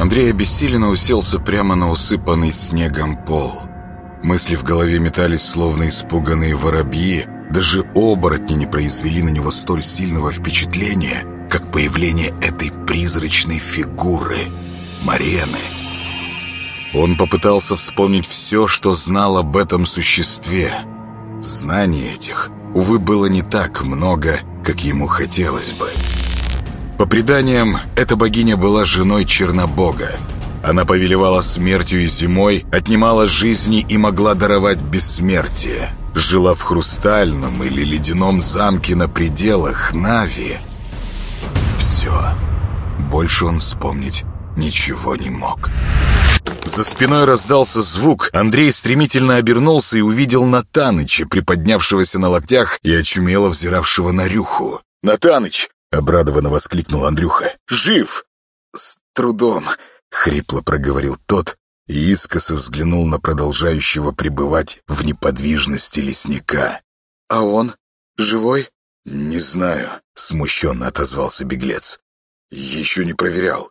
Андрей обессиленно уселся прямо на усыпанный снегом пол. Мысли в голове метались, словно испуганные воробьи. Даже оборотни не произвели на него столь сильного впечатления, как появление этой призрачной фигуры — Марены. Он попытался вспомнить все, что знал об этом существе. Знаний этих, увы, было не так много, как ему хотелось бы. По преданиям, эта богиня была женой Чернобога. Она повелевала смертью и зимой, отнимала жизни и могла даровать бессмертие. Жила в хрустальном или ледяном замке на пределах Нави. Все. Больше он вспомнить ничего не мог. За спиной раздался звук. Андрей стремительно обернулся и увидел Натаныча, приподнявшегося на локтях и очумело взиравшего на Рюху. «Натаныч!» — обрадованно воскликнул Андрюха. «Жив!» «С трудом!» — хрипло проговорил тот и искоса взглянул на продолжающего пребывать в неподвижности лесника. «А он? Живой?» «Не знаю», — смущенно отозвался беглец. «Еще не проверял».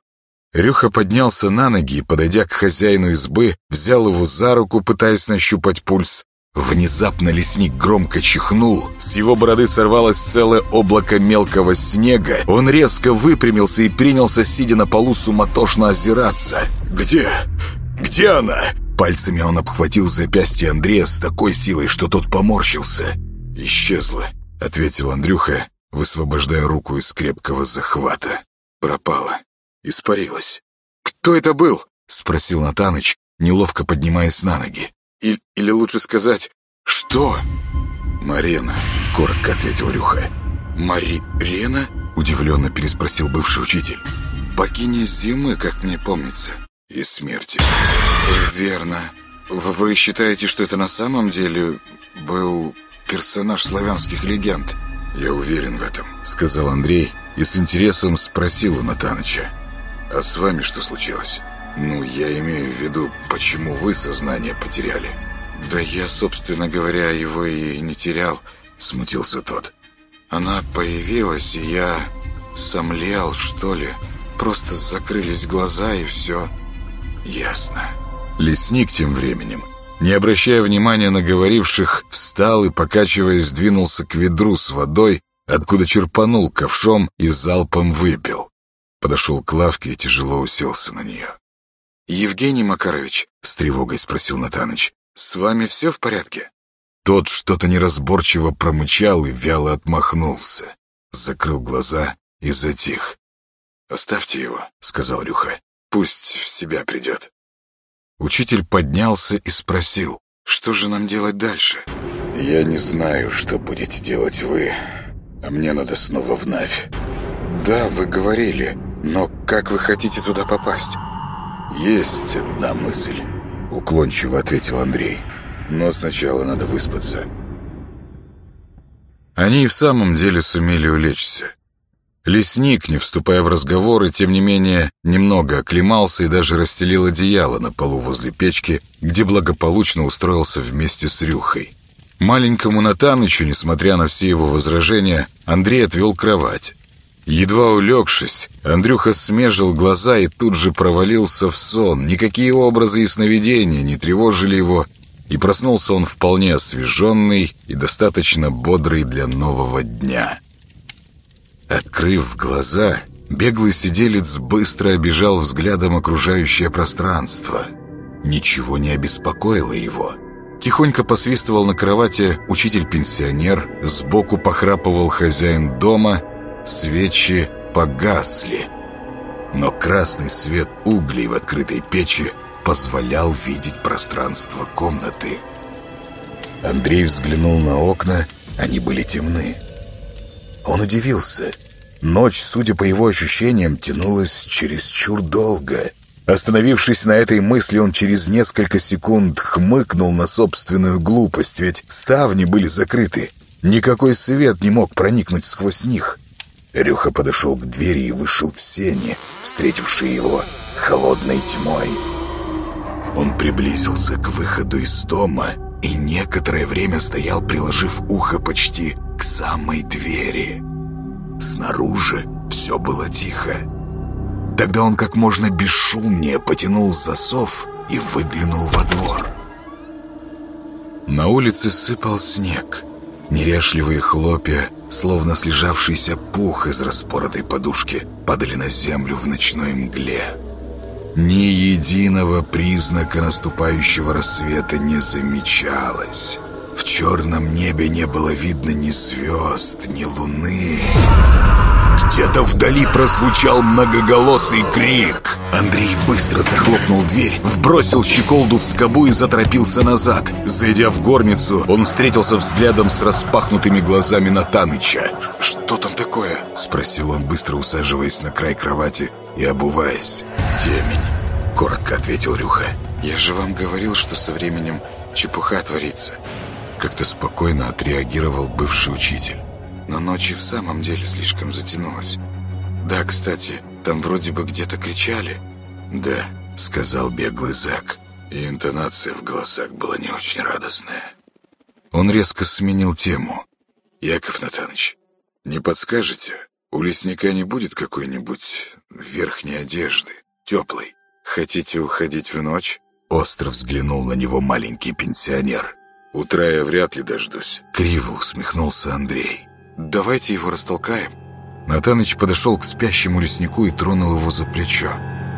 Рюха поднялся на ноги и, подойдя к хозяину избы, взял его за руку, пытаясь нащупать пульс. Внезапно лесник громко чихнул, с его бороды сорвалось целое облако мелкого снега. Он резко выпрямился и принялся, сидя на полу, суматошно озираться. «Где? Где она?» Пальцами он обхватил запястье Андрея с такой силой, что тот поморщился. «Исчезла», — ответил Андрюха, высвобождая руку из крепкого захвата. «Пропала. Испарилась». «Кто это был?» — спросил Натаныч, неловко поднимаясь на ноги. И, или лучше сказать, что?» «Марена», — коротко ответил Рюха. «Марена?» — удивленно переспросил бывший учитель. «Богиня зимы, как мне помнится, и смерти». «Верно. Вы считаете, что это на самом деле был персонаж славянских легенд?» «Я уверен в этом», — сказал Андрей и с интересом спросил у Натаныча. «А с вами что случилось?» «Ну, я имею в виду, почему вы сознание потеряли?» «Да я, собственно говоря, его и не терял», — смутился тот. «Она появилась, и я сомлел, что ли. Просто закрылись глаза, и все». «Ясно». Лесник тем временем, не обращая внимания на говоривших, встал и, покачиваясь, двинулся к ведру с водой, откуда черпанул ковшом и залпом выпил. Подошел к лавке и тяжело уселся на нее. «Евгений Макарович», — с тревогой спросил Натаныч, — «с вами все в порядке?» Тот что-то неразборчиво промычал и вяло отмахнулся. Закрыл глаза и затих. «Оставьте его», — сказал Рюха. «Пусть в себя придет». Учитель поднялся и спросил, «Что же нам делать дальше?» «Я не знаю, что будете делать вы, а мне надо снова в Навь». «Да, вы говорили, но как вы хотите туда попасть?» «Есть одна мысль», — уклончиво ответил Андрей. «Но сначала надо выспаться». Они и в самом деле сумели улечься. Лесник, не вступая в разговоры, тем не менее, немного оклемался и даже расстелил одеяло на полу возле печки, где благополучно устроился вместе с Рюхой. Маленькому Натанычу, несмотря на все его возражения, Андрей отвел кровать. Едва улегшись, Андрюха смежил глаза и тут же провалился в сон. Никакие образы и сновидения не тревожили его, и проснулся он вполне освеженный и достаточно бодрый для нового дня. Открыв глаза, беглый сиделец быстро обижал взглядом окружающее пространство. Ничего не обеспокоило его. Тихонько посвистывал на кровати учитель-пенсионер, сбоку похрапывал хозяин дома — Свечи погасли, но красный свет углей в открытой печи позволял видеть пространство комнаты. Андрей взглянул на окна, они были темны. Он удивился. Ночь, судя по его ощущениям, тянулась чересчур долго. Остановившись на этой мысли, он через несколько секунд хмыкнул на собственную глупость, ведь ставни были закрыты. Никакой свет не мог проникнуть сквозь них. Рюха подошел к двери и вышел в сени, встретившие его холодной тьмой. Он приблизился к выходу из дома и некоторое время стоял, приложив ухо почти к самой двери. Снаружи все было тихо. Тогда он как можно бесшумнее потянул засов и выглянул во двор. На улице сыпал снег. Неряшливые хлопья, словно слежавшийся пух из распоротой подушки, падали на землю в ночной мгле. Ни единого признака наступающего рассвета не замечалось. В черном небе не было видно ни звезд, ни луны. Где-то вдали прозвучал многоголосый крик. Андрей быстро захлопнул дверь, вбросил щеколду в скобу и заторопился назад. Зайдя в горницу, он встретился взглядом с распахнутыми глазами Натаныча. «Что там такое?» — спросил он, быстро усаживаясь на край кровати и обуваясь. «Темень», — коротко ответил Рюха. «Я же вам говорил, что со временем чепуха творится». Как-то спокойно отреагировал бывший учитель. Но ночь в самом деле слишком затянулась. Да, кстати, там вроде бы где-то кричали. «Да», — сказал беглый Зак, и интонация в голосах была не очень радостная. Он резко сменил тему. «Яков Натанович, не подскажете, у лесника не будет какой-нибудь верхней одежды, теплой? Хотите уходить в ночь?» Остро взглянул на него маленький пенсионер. «Утра я вряд ли дождусь», — криво усмехнулся Андрей. «Давайте его растолкаем». Натаныч подошел к спящему леснику и тронул его за плечо.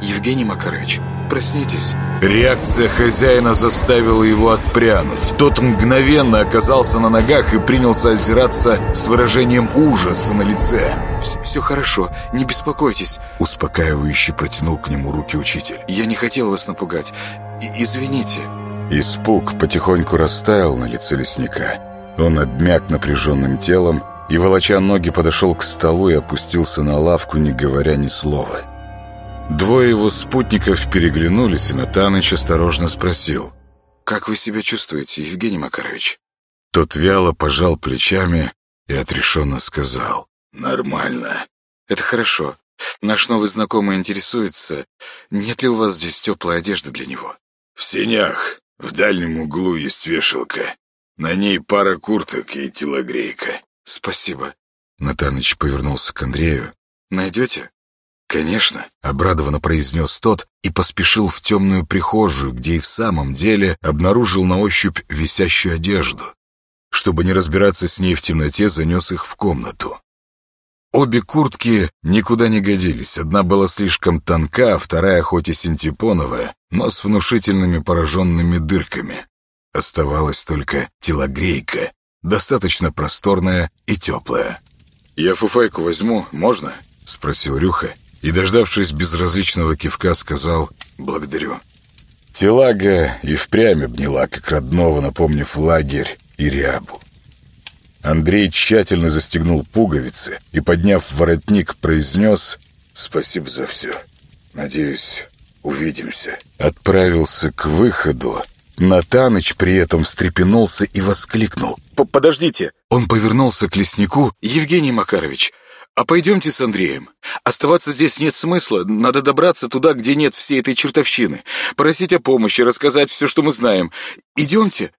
«Евгений Макарович, проснитесь». Реакция хозяина заставила его отпрянуть. Тот мгновенно оказался на ногах и принялся озираться с выражением ужаса на лице. «Все, все хорошо, не беспокойтесь», — успокаивающе протянул к нему руки учитель. «Я не хотел вас напугать. И извините». Испуг потихоньку растаял на лице лесника. Он обмяк напряженным телом и, волоча ноги, подошел к столу и опустился на лавку, не говоря ни слова. Двое его спутников переглянулись, и Натаныч осторожно спросил. «Как вы себя чувствуете, Евгений Макарович?» Тот вяло пожал плечами и отрешенно сказал. «Нормально». «Это хорошо. Наш новый знакомый интересуется, нет ли у вас здесь теплой одежды для него?» «В сенях. В дальнем углу есть вешалка. На ней пара курток и телогрейка». «Спасибо». Натаныч повернулся к Андрею. «Найдете?» «Конечно», — обрадованно произнес тот и поспешил в темную прихожую, где и в самом деле обнаружил на ощупь висящую одежду. Чтобы не разбираться с ней в темноте, занес их в комнату. Обе куртки никуда не годились. Одна была слишком тонка, а вторая, хоть и синтепоновая, но с внушительными пораженными дырками. Оставалась только телогрейка, достаточно просторная и теплая. «Я фуфайку возьму, можно?» — спросил Рюха, и, дождавшись безразличного кивка, сказал «благодарю». Телага и впрямь обняла, как родного, напомнив лагерь и рябу. Андрей тщательно застегнул пуговицы и, подняв воротник, произнес «Спасибо за все. Надеюсь, увидимся». Отправился к выходу. Натаныч при этом встрепенулся и воскликнул «Подождите!» Он повернулся к леснику «Евгений Макарович, а пойдемте с Андреем. Оставаться здесь нет смысла. Надо добраться туда, где нет всей этой чертовщины. Просить о помощи, рассказать все, что мы знаем. Идемте».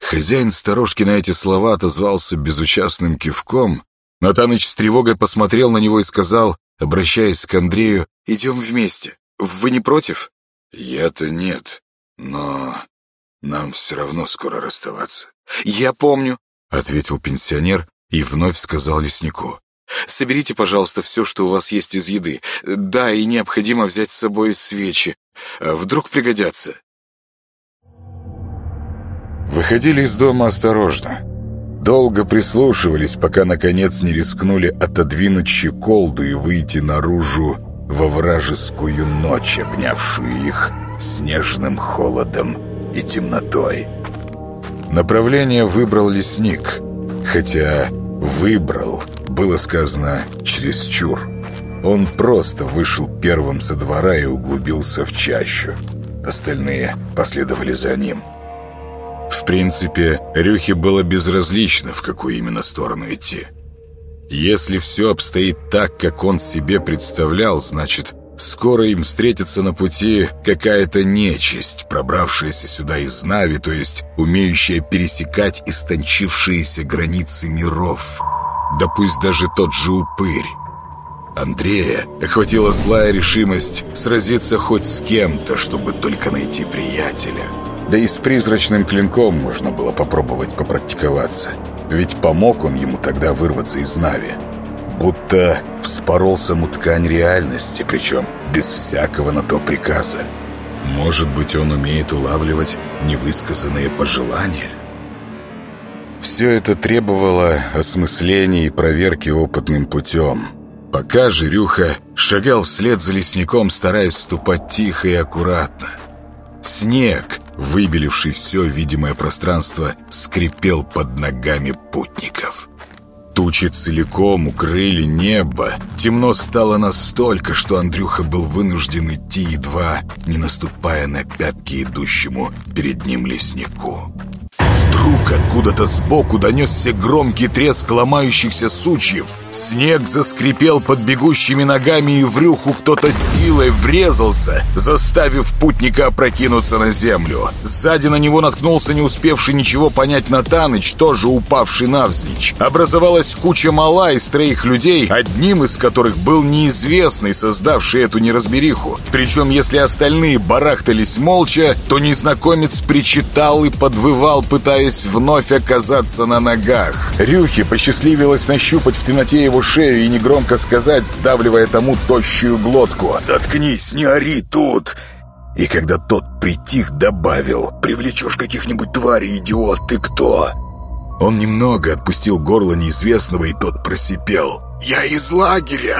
Хозяин сторожки на эти слова отозвался безучастным кивком. Натаныч с тревогой посмотрел на него и сказал, обращаясь к Андрею, «Идем вместе. Вы не против?» «Я-то нет, но нам все равно скоро расставаться». «Я помню», — ответил пенсионер и вновь сказал леснику. Соберите, пожалуйста, все, что у вас есть из еды. Да, и необходимо взять с собой свечи. Вдруг пригодятся. Выходили из дома осторожно. Долго прислушивались, пока, наконец, не рискнули отодвинуть щеколду и выйти наружу во вражескую ночь, обнявшую их снежным холодом и темнотой. Направление выбрал лесник, хотя выбрал было сказано чересчур. Он просто вышел первым со двора и углубился в чащу. Остальные последовали за ним. В принципе, Рюхе было безразлично, в какую именно сторону идти. Если все обстоит так, как он себе представлял, значит, скоро им встретится на пути какая-то нечисть, пробравшаяся сюда из Нави, то есть умеющая пересекать истончившиеся границы миров. Да пусть даже тот же упырь. Андрея охватила злая решимость сразиться хоть с кем-то, чтобы только найти приятеля. Да и с призрачным клинком можно было попробовать попрактиковаться. Ведь помог он ему тогда вырваться из Нави. Будто вспорол саму ткань реальности, причем без всякого на то приказа. Может быть, он умеет улавливать невысказанные пожелания? Все это требовало осмысления и проверки опытным путем. Пока Жирюха шагал вслед за лесником, стараясь ступать тихо и аккуратно. Снег, выбеливший все видимое пространство, скрипел под ногами путников. Тучи целиком укрыли небо. Темно стало настолько, что Андрюха был вынужден идти едва, не наступая на пятки идущему перед ним леснику. Вдруг откуда-то сбоку донесся громкий треск ломающихся сучьев. Снег заскрипел под бегущими ногами, и в рюху кто-то силой врезался, заставив путника опрокинуться на землю. Сзади на него наткнулся не успевший ничего понять Натаныч, тоже упавший навзничь. Образовалась куча мала из троих людей, одним из которых был неизвестный, создавший эту неразбериху. Причем, если остальные барахтались молча, то незнакомец причитал и подвывал, пытаясь пытаясь вновь оказаться на ногах. Рюхе посчастливилось нащупать в темноте его шею и негромко сказать, сдавливая тому тощую глотку. «Заткнись, не ори тут!» И когда тот притих, добавил «Привлечешь каких-нибудь тварей, идиот, ты кто?» Он немного отпустил горло неизвестного, и тот просипел «Я из лагеря!»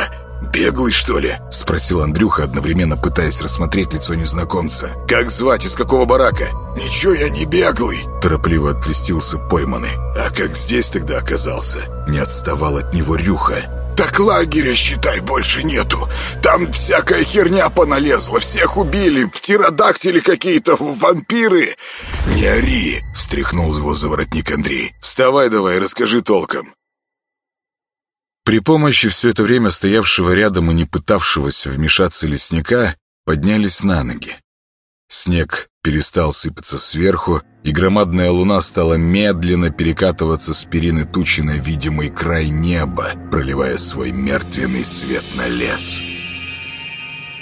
«Беглый, что ли?» — спросил Андрюха, одновременно пытаясь рассмотреть лицо незнакомца. «Как звать? Из какого барака?» «Ничего я не беглый!» — торопливо открестился пойманный. «А как здесь тогда оказался?» Не отставал от него Рюха. «Так лагеря, считай, больше нету. Там всякая херня поналезла, всех убили, птеродактили какие-то, вампиры!» «Не ори!» — встряхнул его за воротник Андрей. «Вставай давай, расскажи толком!» При помощи все это время стоявшего рядом и не пытавшегося вмешаться лесника поднялись на ноги. Снег перестал сыпаться сверху, и громадная луна стала медленно перекатываться с перины тучи на видимый край неба, проливая свой мертвенный свет на лес.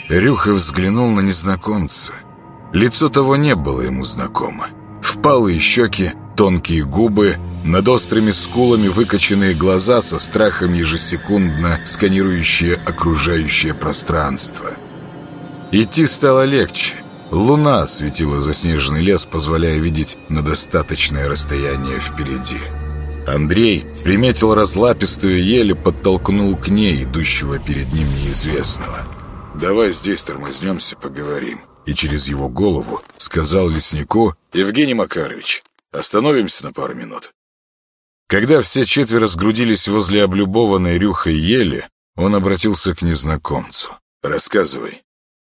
Рюха взглянул на незнакомца. Лицо того не было ему знакомо. Впалые щеки, тонкие губы — над острыми скулами выкоченные глаза со страхом ежесекундно сканирующие окружающее пространство. Идти стало легче. Луна светила заснеженный лес, позволяя видеть на достаточное расстояние впереди. Андрей приметил разлапистую ель и подтолкнул к ней, идущего перед ним неизвестного. «Давай здесь тормознемся, поговорим». И через его голову сказал леснику «Евгений Макарович, остановимся на пару минут». Когда все четверо сгрудились возле облюбованной рюхой ели, он обратился к незнакомцу. «Рассказывай».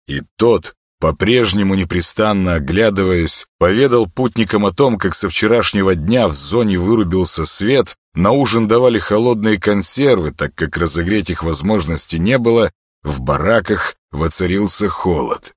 И тот, по-прежнему непрестанно оглядываясь, поведал путникам о том, как со вчерашнего дня в зоне вырубился свет, на ужин давали холодные консервы, так как разогреть их возможности не было, в бараках воцарился холод.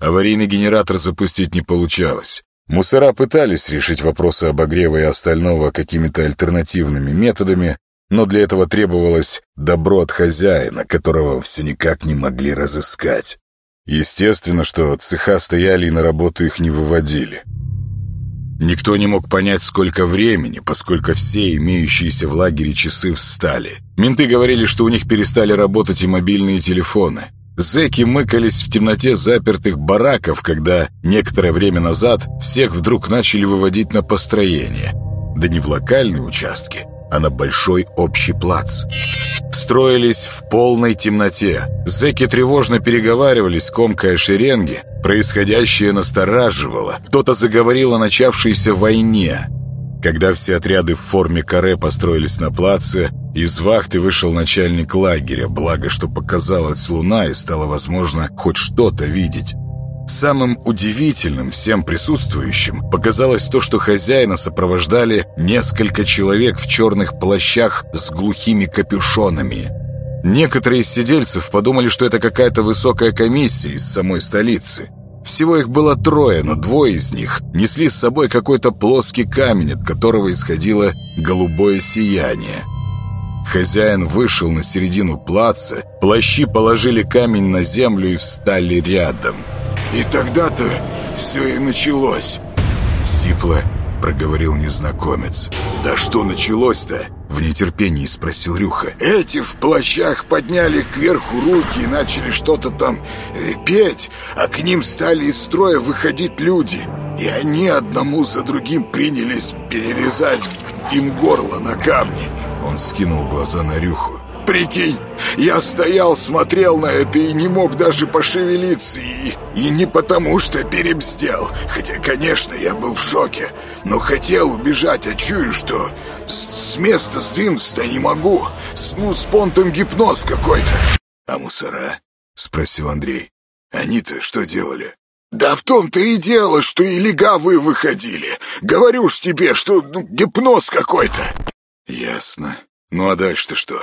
Аварийный генератор запустить не получалось. Мусора пытались решить вопросы обогрева и остального какими-то альтернативными методами, но для этого требовалось добро от хозяина, которого все никак не могли разыскать. Естественно, что цеха стояли и на работу их не выводили. Никто не мог понять, сколько времени, поскольку все имеющиеся в лагере часы встали. Менты говорили, что у них перестали работать и мобильные телефоны. Зэки мыкались в темноте запертых бараков, когда некоторое время назад всех вдруг начали выводить на построение. Да не в локальные участки, а на большой общий плац. Строились в полной темноте. Зэки тревожно переговаривались, комкая шеренги. Происходящее настораживало. Кто-то заговорил о начавшейся войне. Когда все отряды в форме каре построились на плаце, из вахты вышел начальник лагеря, благо что показалась луна и стало возможно хоть что-то видеть. Самым удивительным всем присутствующим показалось то, что хозяина сопровождали несколько человек в черных плащах с глухими капюшонами. Некоторые из сидельцев подумали, что это какая-то высокая комиссия из самой столицы. Всего их было трое, но двое из них несли с собой какой-то плоский камень, от которого исходило голубое сияние. Хозяин вышел на середину плаца, плащи положили камень на землю и встали рядом. «И тогда-то все и началось», — сипло проговорил незнакомец. «Да что началось-то?» В нетерпении спросил Рюха. «Эти в плащах подняли кверху руки и начали что-то там э, петь, а к ним стали из строя выходить люди. И они одному за другим принялись перерезать им горло на камне». Он скинул глаза на Рюху. Прикинь, я стоял, смотрел на это и не мог даже пошевелиться. И, и не потому, что перебздел. Хотя, конечно, я был в шоке. Но хотел убежать, а чую, что с, с места сдвинуться не могу. С, ну, с понтом гипноз какой-то. А мусора? Спросил Андрей. Они-то что делали? «Да в том-то и дело, что и легавые выходили. Говорю ж тебе, что ну, гипноз какой-то». «Ясно. Ну а дальше-то что?»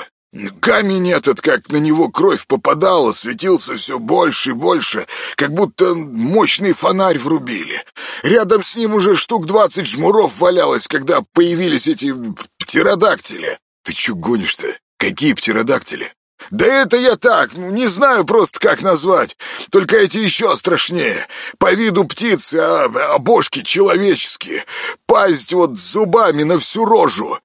Камень этот, как на него кровь попадала, светился все больше и больше, как будто мощный фонарь врубили. Рядом с ним уже штук двадцать жмуров валялось, когда появились эти птеродактили. Ты че гонишь-то? Какие птеродактили? Да это я так, ну, не знаю просто как назвать. Только эти еще страшнее. По виду птицы, а, а бошки человеческие. Пасть вот зубами на всю рожу.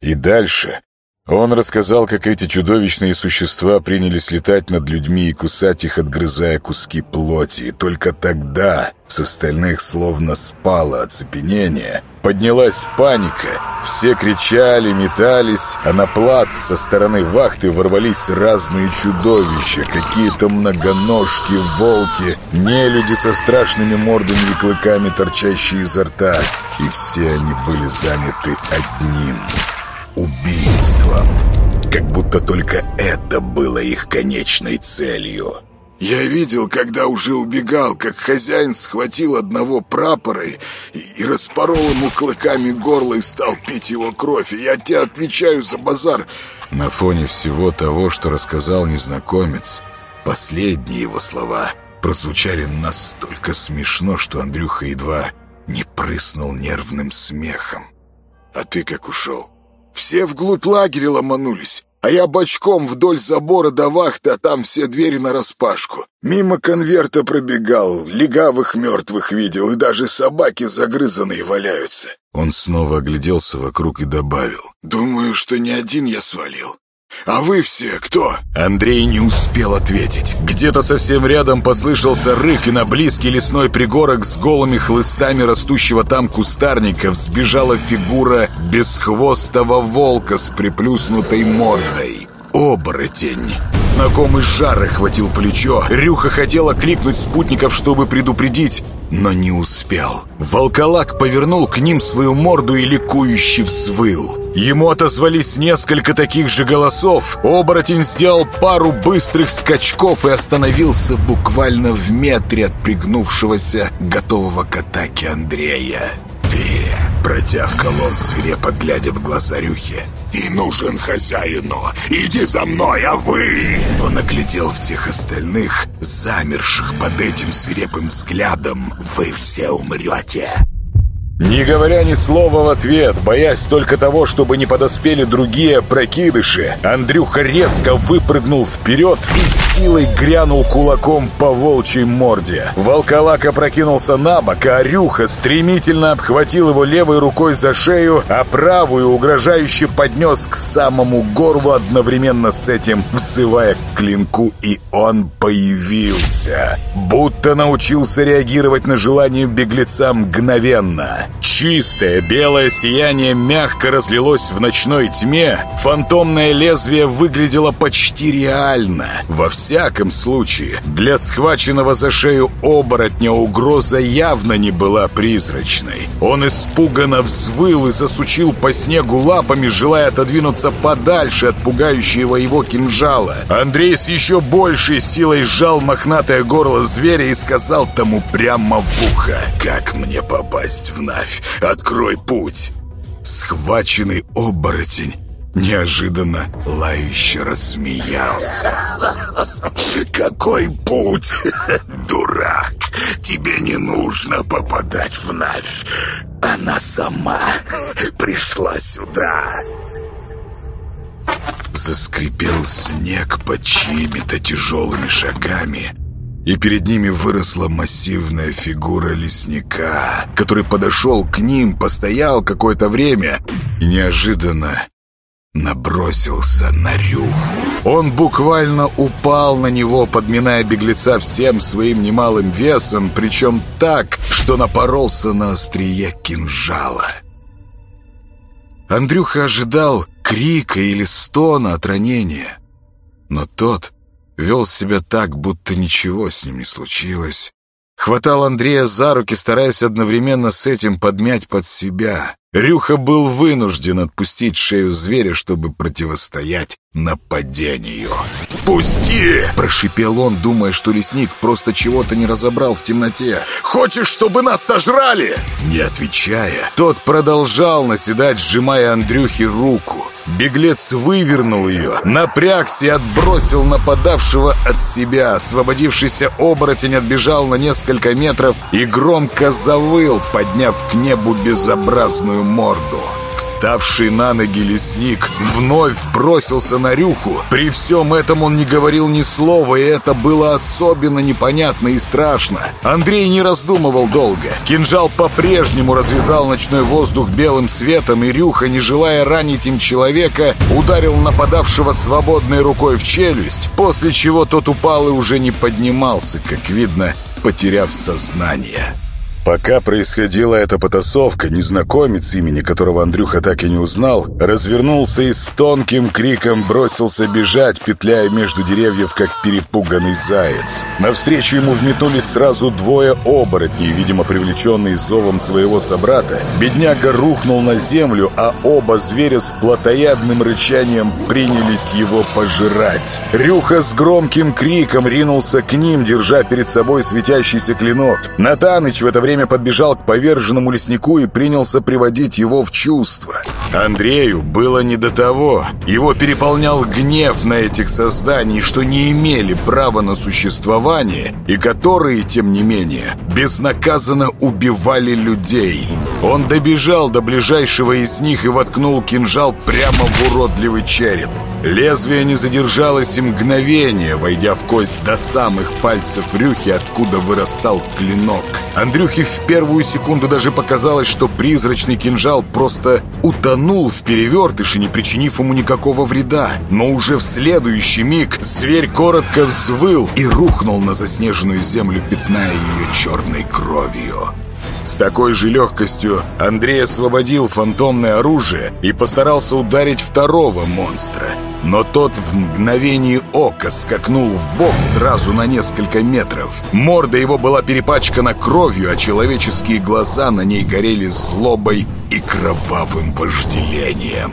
И дальше он рассказал, как эти чудовищные существа принялись летать над людьми и кусать их, отгрызая куски плоти. И только тогда с остальных словно спало оцепенение. Поднялась паника. Все кричали, метались, а на плац со стороны вахты ворвались разные чудовища. Какие-то многоножки, волки, нелюди со страшными мордами и клыками, торчащие изо рта. И все они были заняты одним — убийством. Как будто только это было их конечной целью. Я видел, когда уже убегал, как хозяин схватил одного прапора и, и распорол ему клыками горло и стал пить его кровь. И я тебе отвечаю за базар. На фоне всего того, что рассказал незнакомец, последние его слова прозвучали настолько смешно, что Андрюха едва не прыснул нервным смехом. «А ты как ушел?» Все вглубь лагеря ломанулись, а я бочком вдоль забора до вахты, а там все двери нараспашку. Мимо конверта пробегал, легавых мертвых видел, и даже собаки загрызанные валяются. Он снова огляделся вокруг и добавил. «Думаю, что не один я свалил. «А вы все кто?» Андрей не успел ответить. Где-то совсем рядом послышался рык, и на близкий лесной пригорок с голыми хлыстами растущего там кустарника взбежала фигура бесхвостого волка с приплюснутой мордой. Оборотень. Знакомый жар охватил плечо. Рюха хотела кликнуть спутников, чтобы предупредить, но не успел. Волколак повернул к ним свою морду и ликующе взвыл. Ему отозвались несколько таких же голосов. Оборотень сделал пару быстрых скачков и остановился буквально в метре от пригнувшегося, готового к атаке Андрея. Протявкал он, свирепо глядя в глаза Рюхе. «И нужен хозяину! Иди за мной, а вы!» Он оглядел всех остальных, замерших под этим свирепым взглядом. «Вы все умрете!» Не говоря ни слова в ответ, боясь только того, чтобы не подоспели другие прокидыши, Андрюха резко выпрыгнул вперед и силой грянул кулаком по волчьей морде. Волколак опрокинулся на бок, а Рюха стремительно обхватил его левой рукой за шею, а правую угрожающе поднес к самому горлу одновременно с этим, взывая к клинку, и он появился. Будто научился реагировать на желание беглеца мгновенно. Чистое белое сияние мягко разлилось в ночной тьме. Фантомное лезвие выглядело почти реально. Во всяком случае, для схваченного за шею оборотня угроза явно не была призрачной. Он испуганно взвыл и засучил по снегу лапами, желая отодвинуться подальше от пугающего его кинжала. Андрей с еще большей силой сжал мохнатое горло зверя и сказал тому прямо в ухо, «Как мне попасть в Навь? Открой путь!» Схваченный оборотень неожиданно лающе рассмеялся. «Какой путь, дурак! Тебе не нужно попадать в Навь. Она сама пришла сюда!» заскрипел снег под чьими-то тяжелыми шагами, и перед ними выросла массивная фигура лесника, который подошел к ним, постоял какое-то время и неожиданно набросился на Рюху. Он буквально упал на него, подминая беглеца всем своим немалым весом, причем так, что напоролся на острие кинжала. Андрюха ожидал крика или стона от ранения, но тот вел себя так, будто ничего с ним не случилось. Хватал Андрея за руки, стараясь одновременно с этим подмять под себя. Рюха был вынужден отпустить шею зверя, чтобы противостоять нападению. «Пусти!» – прошипел он, думая, что лесник просто чего-то не разобрал в темноте. «Хочешь, чтобы нас сожрали?» Не отвечая, тот продолжал наседать, сжимая Андрюхе руку. Беглец вывернул ее, напрягся и отбросил нападавшего от себя. Освободившийся оборотень отбежал на несколько метров и громко завыл, подняв к небу безобразную морду. Вставший на ноги лесник вновь бросился на Рюху. При всем этом он не говорил ни слова, и это было особенно непонятно и страшно. Андрей не раздумывал долго. Кинжал по-прежнему развязал ночной воздух белым светом, и Рюха, не желая ранить им человека, ударил нападавшего свободной рукой в челюсть, после чего тот упал и уже не поднимался, как видно, потеряв сознание. Пока происходила эта потасовка, незнакомец, имени которого Андрюха так и не узнал, развернулся и с тонким криком бросился бежать, петляя между деревьев, как перепуганный заяц. Навстречу ему вметнулись сразу двое оборотней, видимо, привлеченные зовом своего собрата. Бедняга рухнул на землю, а оба зверя с плотоядным рычанием принялись его пожирать. Рюха с громким криком ринулся к ним, держа перед собой светящийся клинок. Натаныч в это время время подбежал к поверженному леснику и принялся приводить его в чувство. Андрею было не до того. Его переполнял гнев на этих созданий, что не имели права на существование и которые, тем не менее, безнаказанно убивали людей. Он добежал до ближайшего из них и воткнул кинжал прямо в уродливый череп. Лезвие не задержалось и мгновение, войдя в кость до самых пальцев Рюхи, откуда вырастал клинок. Андрюхе в первую секунду даже показалось, что призрачный кинжал просто утонул в перевертыше, не причинив ему никакого вреда. Но уже в следующий миг зверь коротко взвыл и рухнул на заснеженную землю, пятная ее черной кровью. С такой же легкостью Андрей освободил фантомное оружие и постарался ударить второго монстра. Но тот в мгновение ока скакнул в бок сразу на несколько метров. Морда его была перепачкана кровью, а человеческие глаза на ней горели злобой и кровавым вожделением.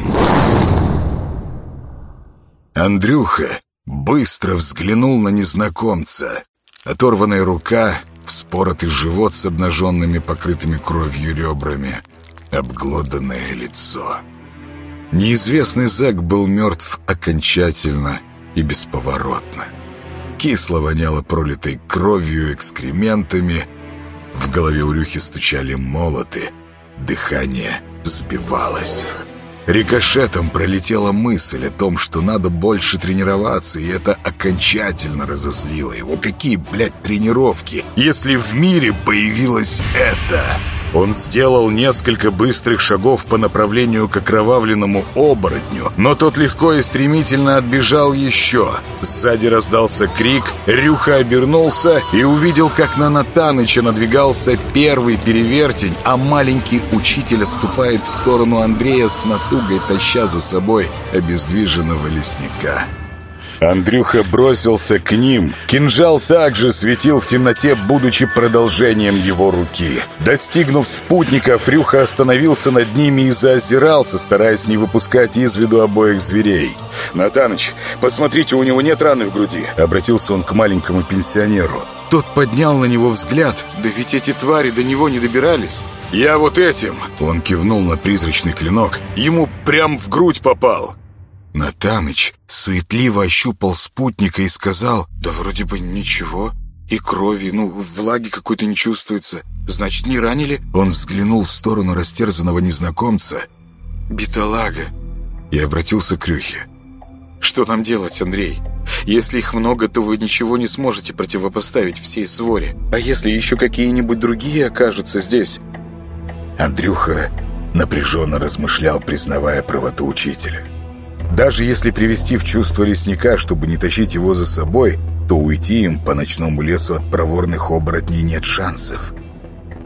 Андрюха быстро взглянул на незнакомца. Оторванная рука вспоротый живот с обнаженными, покрытыми кровью ребрами, обглоданное лицо. Неизвестный зэк был мертв окончательно и бесповоротно. Кисло воняло пролитой кровью, экскрементами. В голове у Рюхи стучали молоты, дыхание сбивалось. Рикошетом пролетела мысль о том, что надо больше тренироваться, и это окончательно разозлило его. Какие, блядь, тренировки, если в мире появилось это? Он сделал несколько быстрых шагов по направлению к окровавленному оборотню, но тот легко и стремительно отбежал еще. Сзади раздался крик, Рюха обернулся и увидел, как на Натаныча надвигался первый перевертень, а маленький учитель отступает в сторону Андрея с натугой, таща за собой обездвиженного лесника. Андрюха бросился к ним. Кинжал также светил в темноте, будучи продолжением его руки. Достигнув спутника, Фрюха остановился над ними и заозирался, стараясь не выпускать из виду обоих зверей. «Натаныч, посмотрите, у него нет раны в груди!» Обратился он к маленькому пенсионеру. Тот поднял на него взгляд. «Да ведь эти твари до него не добирались!» «Я вот этим!» Он кивнул на призрачный клинок. «Ему прям в грудь попал!» Натаныч суетливо ощупал спутника и сказал, «Да вроде бы ничего, и крови, ну, влаги какой-то не чувствуется. Значит, не ранили?» Он взглянул в сторону растерзанного незнакомца. «Биталага!» И обратился к Рюхе. Что нам делать, Андрей? Если их много, то вы ничего не сможете противопоставить всей своре. А если еще какие-нибудь другие окажутся здесь? Андрюха напряженно размышлял, признавая правоту учителя. Даже если привести в чувство лесника, чтобы не тащить его за собой, то уйти им по ночному лесу от проворных оборотней нет шансов.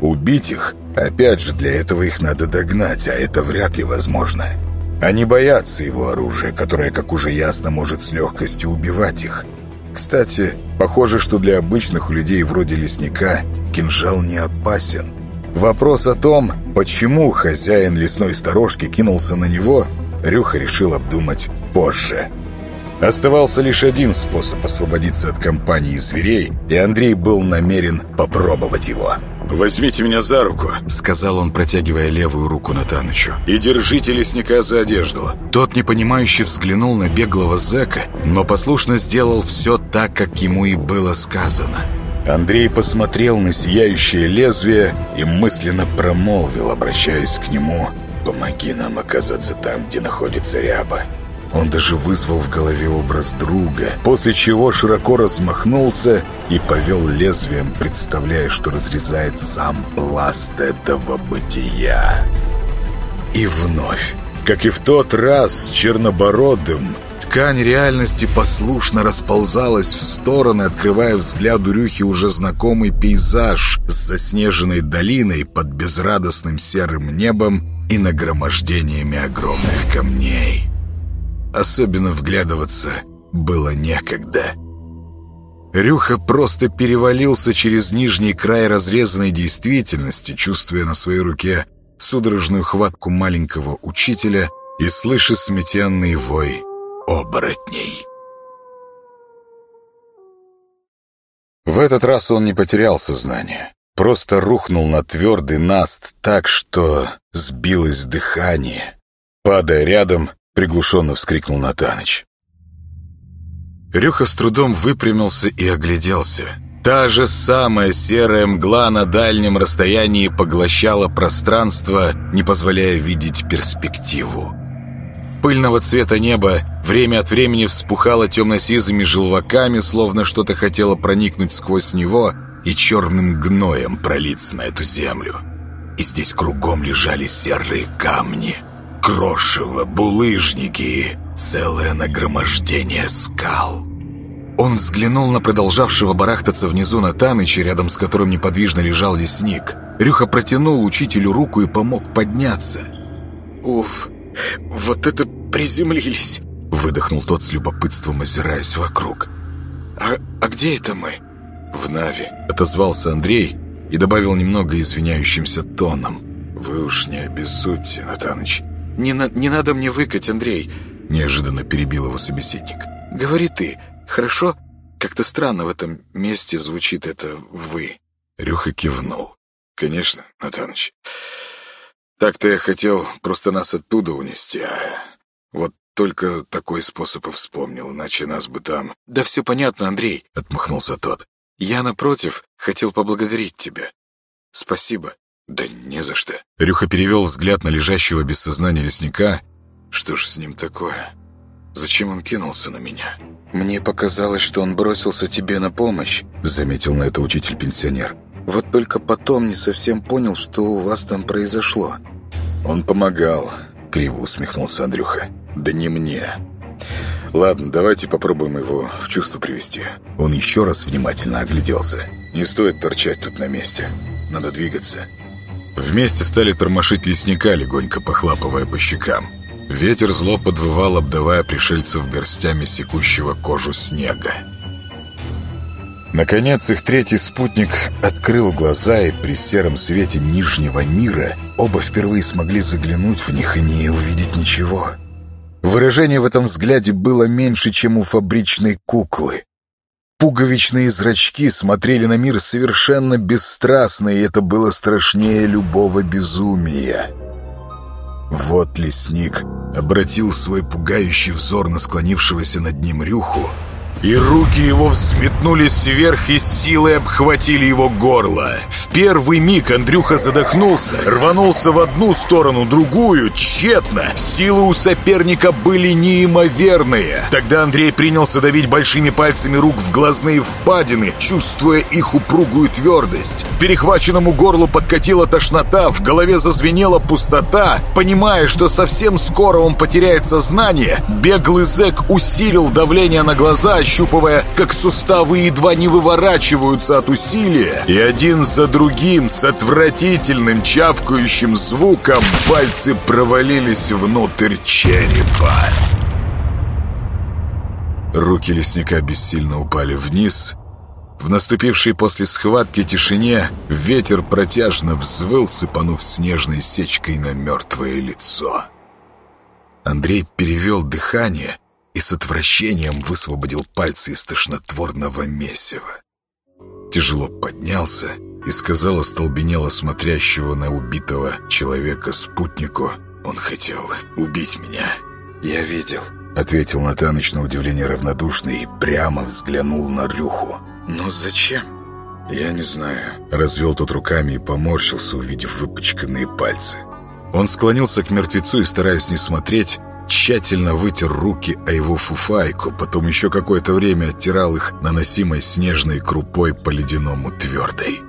Убить их, опять же, для этого их надо догнать, а это вряд ли возможно. Они боятся его оружия, которое, как уже ясно, может с легкостью убивать их. Кстати, похоже, что для обычных людей вроде лесника кинжал не опасен. Вопрос о том, почему хозяин лесной сторожки кинулся на него, Рюха решил обдумать позже. Оставался лишь один способ освободиться от компании зверей, и Андрей был намерен попробовать его. «Возьмите меня за руку», — сказал он, протягивая левую руку Натанычу. «И держите лесника за одежду». Тот непонимающе взглянул на беглого зэка, но послушно сделал все так, как ему и было сказано. Андрей посмотрел на сияющее лезвие и мысленно промолвил, обращаясь к нему «Помоги нам оказаться там, где находится ряба». Он даже вызвал в голове образ друга, после чего широко размахнулся и повел лезвием, представляя, что разрезает сам пласт этого бытия. И вновь, как и в тот раз с Чернобородым, ткань реальности послушно расползалась в стороны, открывая взгляду Рюхи уже знакомый пейзаж с заснеженной долиной под безрадостным серым небом и нагромождениями огромных камней. Особенно вглядываться было некогда. Рюха просто перевалился через нижний край разрезанной действительности, чувствуя на своей руке судорожную хватку маленького учителя и слыша сметенный вой оборотней. В этот раз он не потерял сознание. Просто рухнул на твердый наст так, что сбилось дыхание. Падая рядом, Приглушенно вскрикнул Натаныч. Рюха с трудом выпрямился и огляделся. Та же самая серая мгла на дальнем расстоянии поглощала пространство, не позволяя видеть перспективу. Пыльного цвета небо время от времени вспухало темно-сизыми желваками, словно что-то хотело проникнуть сквозь него и черным гноем пролиться на эту землю. И здесь кругом лежали серые камни — крошево, булыжники, целое нагромождение скал. Он взглянул на продолжавшего барахтаться внизу Натаныча, рядом с которым неподвижно лежал лесник. Рюха протянул учителю руку и помог подняться. «Уф, вот это приземлились!» Выдохнул тот с любопытством, озираясь вокруг. «А, а где это мы?» «В Нави», — отозвался Андрей и добавил немного извиняющимся тоном. «Вы уж не обессудьте, Натаныч. «Не, на, не надо мне выкать, Андрей!» Неожиданно перебил его собеседник. «Говори ты, хорошо? Как-то странно в этом месте звучит это «вы». Рюха кивнул. «Конечно, Натаныч. Так-то я хотел просто нас оттуда унести, а вот только такой способ и вспомнил, иначе нас бы там...» «Да все понятно, Андрей», — отмахнулся тот. «Я, напротив, хотел поблагодарить тебя. Спасибо. «Да не за что». Рюха перевел взгляд на лежащего без сознания лесника. «Что ж с ним такое? Зачем он кинулся на меня?» «Мне показалось, что он бросился тебе на помощь», — заметил на это учитель-пенсионер. «Вот только потом не совсем понял, что у вас там произошло». «Он помогал», — криво усмехнулся Андрюха. «Да не мне». «Ладно, давайте попробуем его в чувство привести». Он еще раз внимательно огляделся. «Не стоит торчать тут на месте. Надо двигаться». Вместе стали тормошить лесника, легонько похлапывая по щекам. Ветер зло подвывал, обдавая пришельцев горстями секущего кожу снега. Наконец их третий спутник открыл глаза, и при сером свете Нижнего мира оба впервые смогли заглянуть в них и не увидеть ничего. Выражение в этом взгляде было меньше, чем у фабричной куклы. Пуговичные зрачки смотрели на мир совершенно бесстрастно, и это было страшнее любого безумия. Вот лесник обратил свой пугающий взор на склонившегося над ним рюху и руки его взметнулись вверх и силой обхватили его горло. В первый миг Андрюха задохнулся, рванулся в одну сторону, другую, тщетно. Силы у соперника были неимоверные. Тогда Андрей принялся давить большими пальцами рук в глазные впадины, чувствуя их упругую твердость. Перехваченному горлу подкатила тошнота, в голове зазвенела пустота. Понимая, что совсем скоро он потеряет сознание, беглый зэк усилил давление на глаза, ощупывая, как суставы едва не выворачиваются от усилия, и один за другим с отвратительным чавкающим звуком пальцы провалились внутрь черепа. Руки лесника бессильно упали вниз. В наступившей после схватки тишине ветер протяжно взвыл, сыпанув снежной сечкой на мертвое лицо. Андрей перевел дыхание и с отвращением высвободил пальцы из тошнотворного месива. Тяжело поднялся и сказал остолбенело смотрящего на убитого человека спутнику, «Он хотел убить меня. Я видел». Ответил Натаныч на удивление равнодушно и прямо взглянул на Рюху. «Но зачем?» «Я не знаю». Развел тот руками и поморщился, увидев выпачканные пальцы. Он склонился к мертвецу и, стараясь не смотреть, тщательно вытер руки о его фуфайку, потом еще какое-то время оттирал их наносимой снежной крупой по ледяному твердой.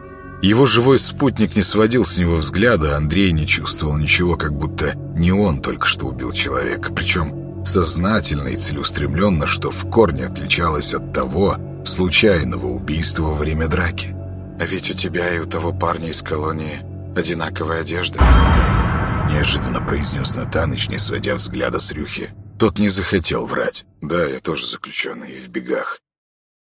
Его живой спутник не сводил с него взгляда, Андрей не чувствовал ничего, как будто не он только что убил человека, причем сознательно и целеустремленно, что в корне отличалось от того случайного убийства во время драки. «А ведь у тебя и у того парня из колонии одинаковая одежда». Неожиданно произнес Натаныч, не сводя взгляда с Рюхи. Тот не захотел врать. «Да, я тоже заключенный и в бегах.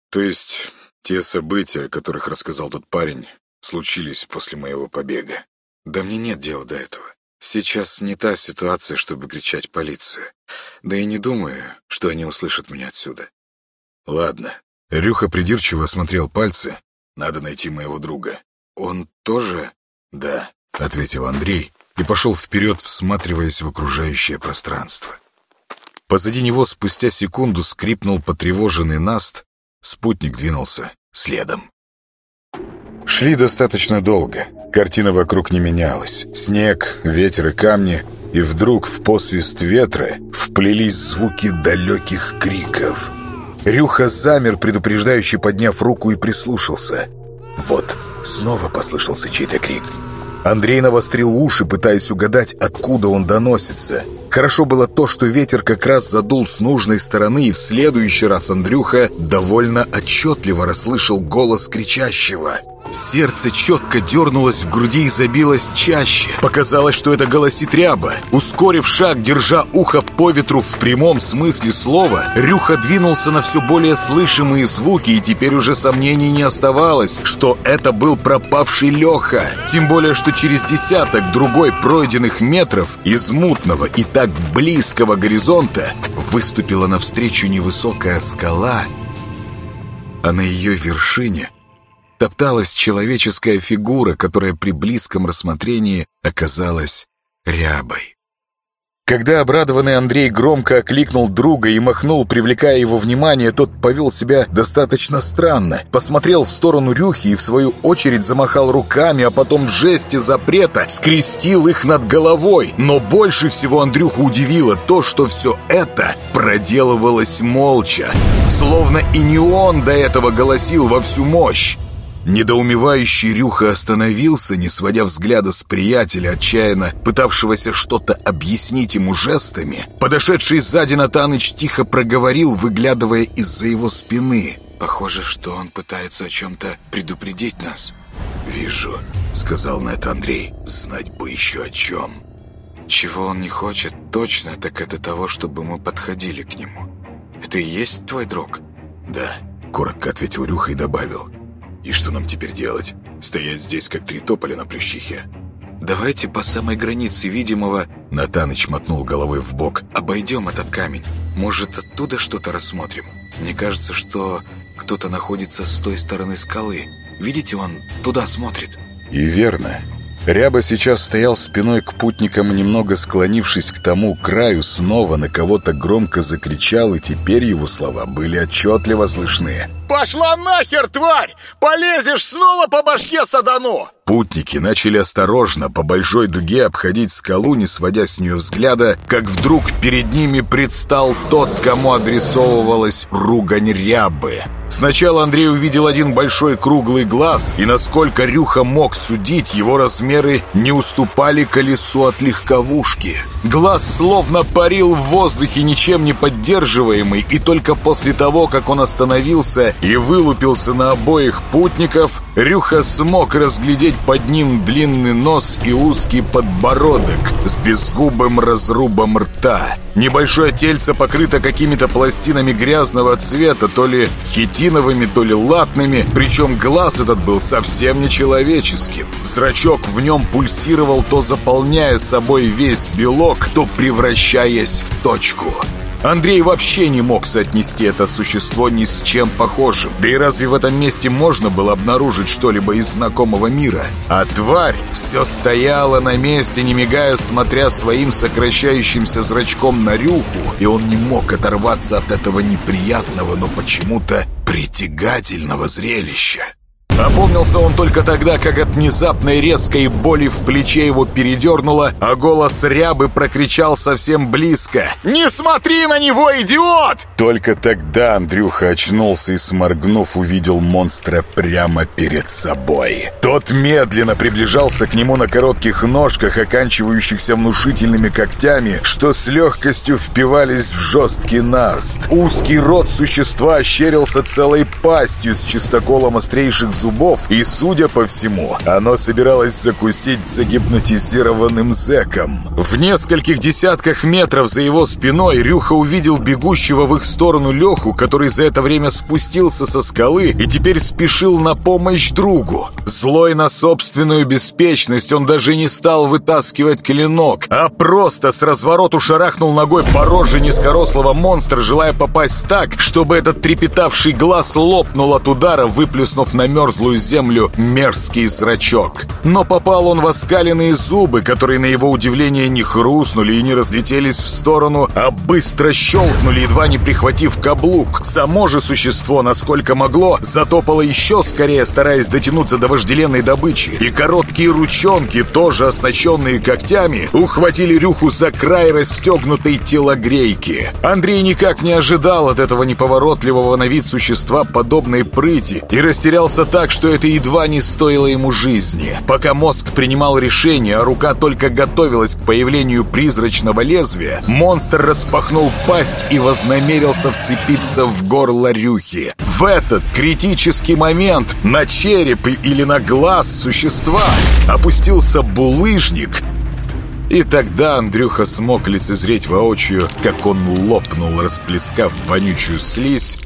То есть те события, о которых рассказал тот парень, случились после моего побега. Да мне нет дела до этого. Сейчас не та ситуация, чтобы кричать полиция. Да и не думаю, что они услышат меня отсюда. Ладно. Рюха придирчиво осмотрел пальцы. Надо найти моего друга. Он тоже? Да, ответил Андрей и пошел вперед, всматриваясь в окружающее пространство. Позади него спустя секунду скрипнул потревоженный наст, спутник двинулся следом. Шли достаточно долго. Картина вокруг не менялась. Снег, ветер и камни. И вдруг в посвист ветра вплелись звуки далеких криков. Рюха замер, предупреждающий, подняв руку и прислушался. Вот, снова послышался чей-то крик. Андрей навострил уши, пытаясь угадать, откуда он доносится. Хорошо было то, что ветер как раз задул с нужной стороны, и в следующий раз Андрюха довольно отчетливо расслышал голос кричащего — Сердце четко дернулось в груди и забилось чаще. Показалось, что это голосит ряба. Ускорив шаг, держа ухо по ветру в прямом смысле слова, Рюха двинулся на все более слышимые звуки, и теперь уже сомнений не оставалось, что это был пропавший Леха. Тем более, что через десяток другой пройденных метров из мутного и так близкого горизонта выступила навстречу невысокая скала, а на ее вершине топталась человеческая фигура, которая при близком рассмотрении оказалась рябой. Когда обрадованный Андрей громко окликнул друга и махнул, привлекая его внимание, тот повел себя достаточно странно. Посмотрел в сторону Рюхи и в свою очередь замахал руками, а потом в жесте запрета скрестил их над головой. Но больше всего Андрюху удивило то, что все это проделывалось молча. Словно и не он до этого голосил во всю мощь. Недоумевающий Рюха остановился, не сводя взгляда с приятеля, отчаянно пытавшегося что-то объяснить ему жестами. Подошедший сзади Натаныч тихо проговорил, выглядывая из-за его спины. «Похоже, что он пытается о чем-то предупредить нас». «Вижу», — сказал Нэт Андрей. «Знать бы еще о чем». «Чего он не хочет точно, так это того, чтобы мы подходили к нему. Это и есть твой друг?» «Да», — коротко ответил Рюха и добавил. И что нам теперь делать? Стоять здесь, как три тополя на плющихе? Давайте по самой границе видимого... Натаныч мотнул головой в бок. Обойдем этот камень. Может, оттуда что-то рассмотрим? Мне кажется, что кто-то находится с той стороны скалы. Видите, он туда смотрит. И верно. Ряба сейчас стоял спиной к путникам, немного склонившись к тому краю, снова на кого-то громко закричал, и теперь его слова были отчетливо слышны. «Пошла нахер, тварь! Полезешь снова по башке садану!» Путники начали осторожно по большой дуге обходить скалу, не сводя с нее взгляда, как вдруг перед ними предстал тот, кому адресовывалась ругань рябы. Сначала Андрей увидел один большой круглый глаз, и насколько Рюха мог судить, его размеры не уступали колесу от легковушки. Глаз словно парил в воздухе, ничем не поддерживаемый, и только после того, как он остановился и вылупился на обоих путников, Рюха смог разглядеть под ним длинный нос и узкий подбородок с безгубым разрубом рта. Небольшое тельце покрыто какими-то пластинами грязного цвета, то ли хитиновыми, то ли латными, причем глаз этот был совсем нечеловеческим. Зрачок в нем пульсировал, то заполняя собой весь белок, то превращаясь в точку. Андрей вообще не мог соотнести это существо ни с чем похожим. Да и разве в этом месте можно было обнаружить что-либо из знакомого мира? А тварь все стояла на месте, не мигая, смотря своим сокращающимся зрачком на рюху, и он не мог оторваться от этого неприятного, но почему-то притягательного зрелища. Опомнился он только тогда, как от внезапной резкой боли в плече его передернуло, а голос рябы прокричал совсем близко. «Не смотри на него, идиот!» Только тогда Андрюха очнулся и, сморгнув, увидел монстра прямо перед собой. Тот медленно приближался к нему на коротких ножках, оканчивающихся внушительными когтями, что с легкостью впивались в жесткий наст. Узкий рот существа ощерился целой пастью с чистоколом острейших зубов, зубов, и, судя по всему, оно собиралось закусить загипнотизированным зэком. В нескольких десятках метров за его спиной Рюха увидел бегущего в их сторону Леху, который за это время спустился со скалы и теперь спешил на помощь другу. Злой на собственную беспечность, он даже не стал вытаскивать клинок, а просто с развороту шарахнул ногой по роже низкорослого монстра, желая попасть так, чтобы этот трепетавший глаз лопнул от удара, выплеснув на мерзлую мерзлую землю мерзкий зрачок. Но попал он в оскаленные зубы, которые, на его удивление, не хрустнули и не разлетелись в сторону, а быстро щелкнули, едва не прихватив каблук. Само же существо, насколько могло, затопало еще скорее, стараясь дотянуться до вожделенной добычи. И короткие ручонки, тоже оснащенные когтями, ухватили Рюху за край расстегнутой телогрейки. Андрей никак не ожидал от этого неповоротливого на вид существа подобной прыти и растерялся так, так, что это едва не стоило ему жизни. Пока мозг принимал решение, а рука только готовилась к появлению призрачного лезвия, монстр распахнул пасть и вознамерился вцепиться в горло Рюхи. В этот критический момент на череп или на глаз существа опустился булыжник, и тогда Андрюха смог лицезреть воочию, как он лопнул, расплескав вонючую слизь,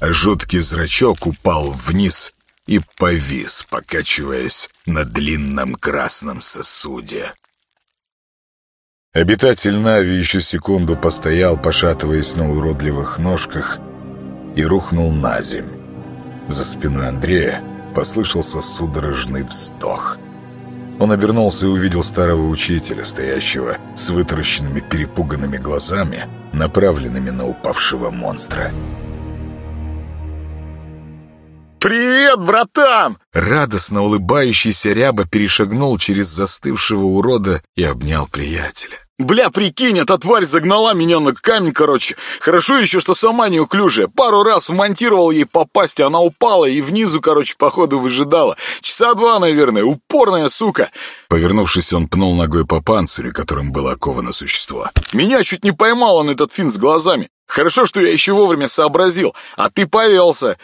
а жуткий зрачок упал вниз и повис, покачиваясь на длинном красном сосуде. Обитатель Нави еще секунду постоял, пошатываясь на уродливых ножках, и рухнул на земь. За спиной Андрея послышался судорожный вздох. Он обернулся и увидел старого учителя, стоящего с вытаращенными перепуганными глазами, направленными на упавшего монстра. «Привет, братан!» Радостно улыбающийся Ряба перешагнул через застывшего урода и обнял приятеля. «Бля, прикинь, эта тварь загнала меня на камень, короче. Хорошо еще, что сама неуклюжая. Пару раз вмонтировал ей попасть, она упала и внизу, короче, походу выжидала. Часа два, наверное. Упорная сука!» Повернувшись, он пнул ногой по панцирю, которым было оковано существо. «Меня чуть не поймал он, этот фин с глазами. Хорошо, что я еще вовремя сообразил, а ты повелся.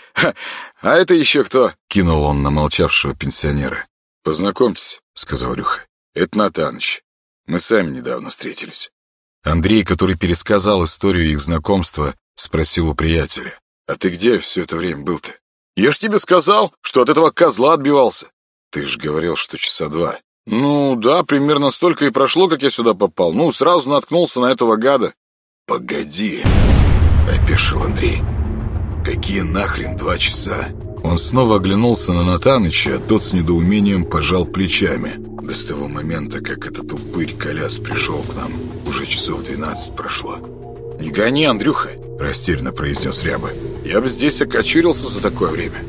А это еще кто?» Кинул он на молчавшего пенсионера. «Познакомьтесь», — сказал Рюха. «Это Натаныч. Мы сами недавно встретились». Андрей, который пересказал историю их знакомства, спросил у приятеля. «А ты где все это время был-то?» «Я ж тебе сказал, что от этого козла отбивался». «Ты ж говорил, что часа два». «Ну да, примерно столько и прошло, как я сюда попал. Ну, сразу наткнулся на этого гада». «Погоди», — опешил Андрей. «Какие нахрен два часа?» Он снова оглянулся на Натаныча, а тот с недоумением пожал плечами. До с того момента, как этот упырь Коляс пришел к нам, уже часов двенадцать прошло. «Не гони, Андрюха!» – растерянно произнес Ряба. «Я бы здесь окочурился за такое время».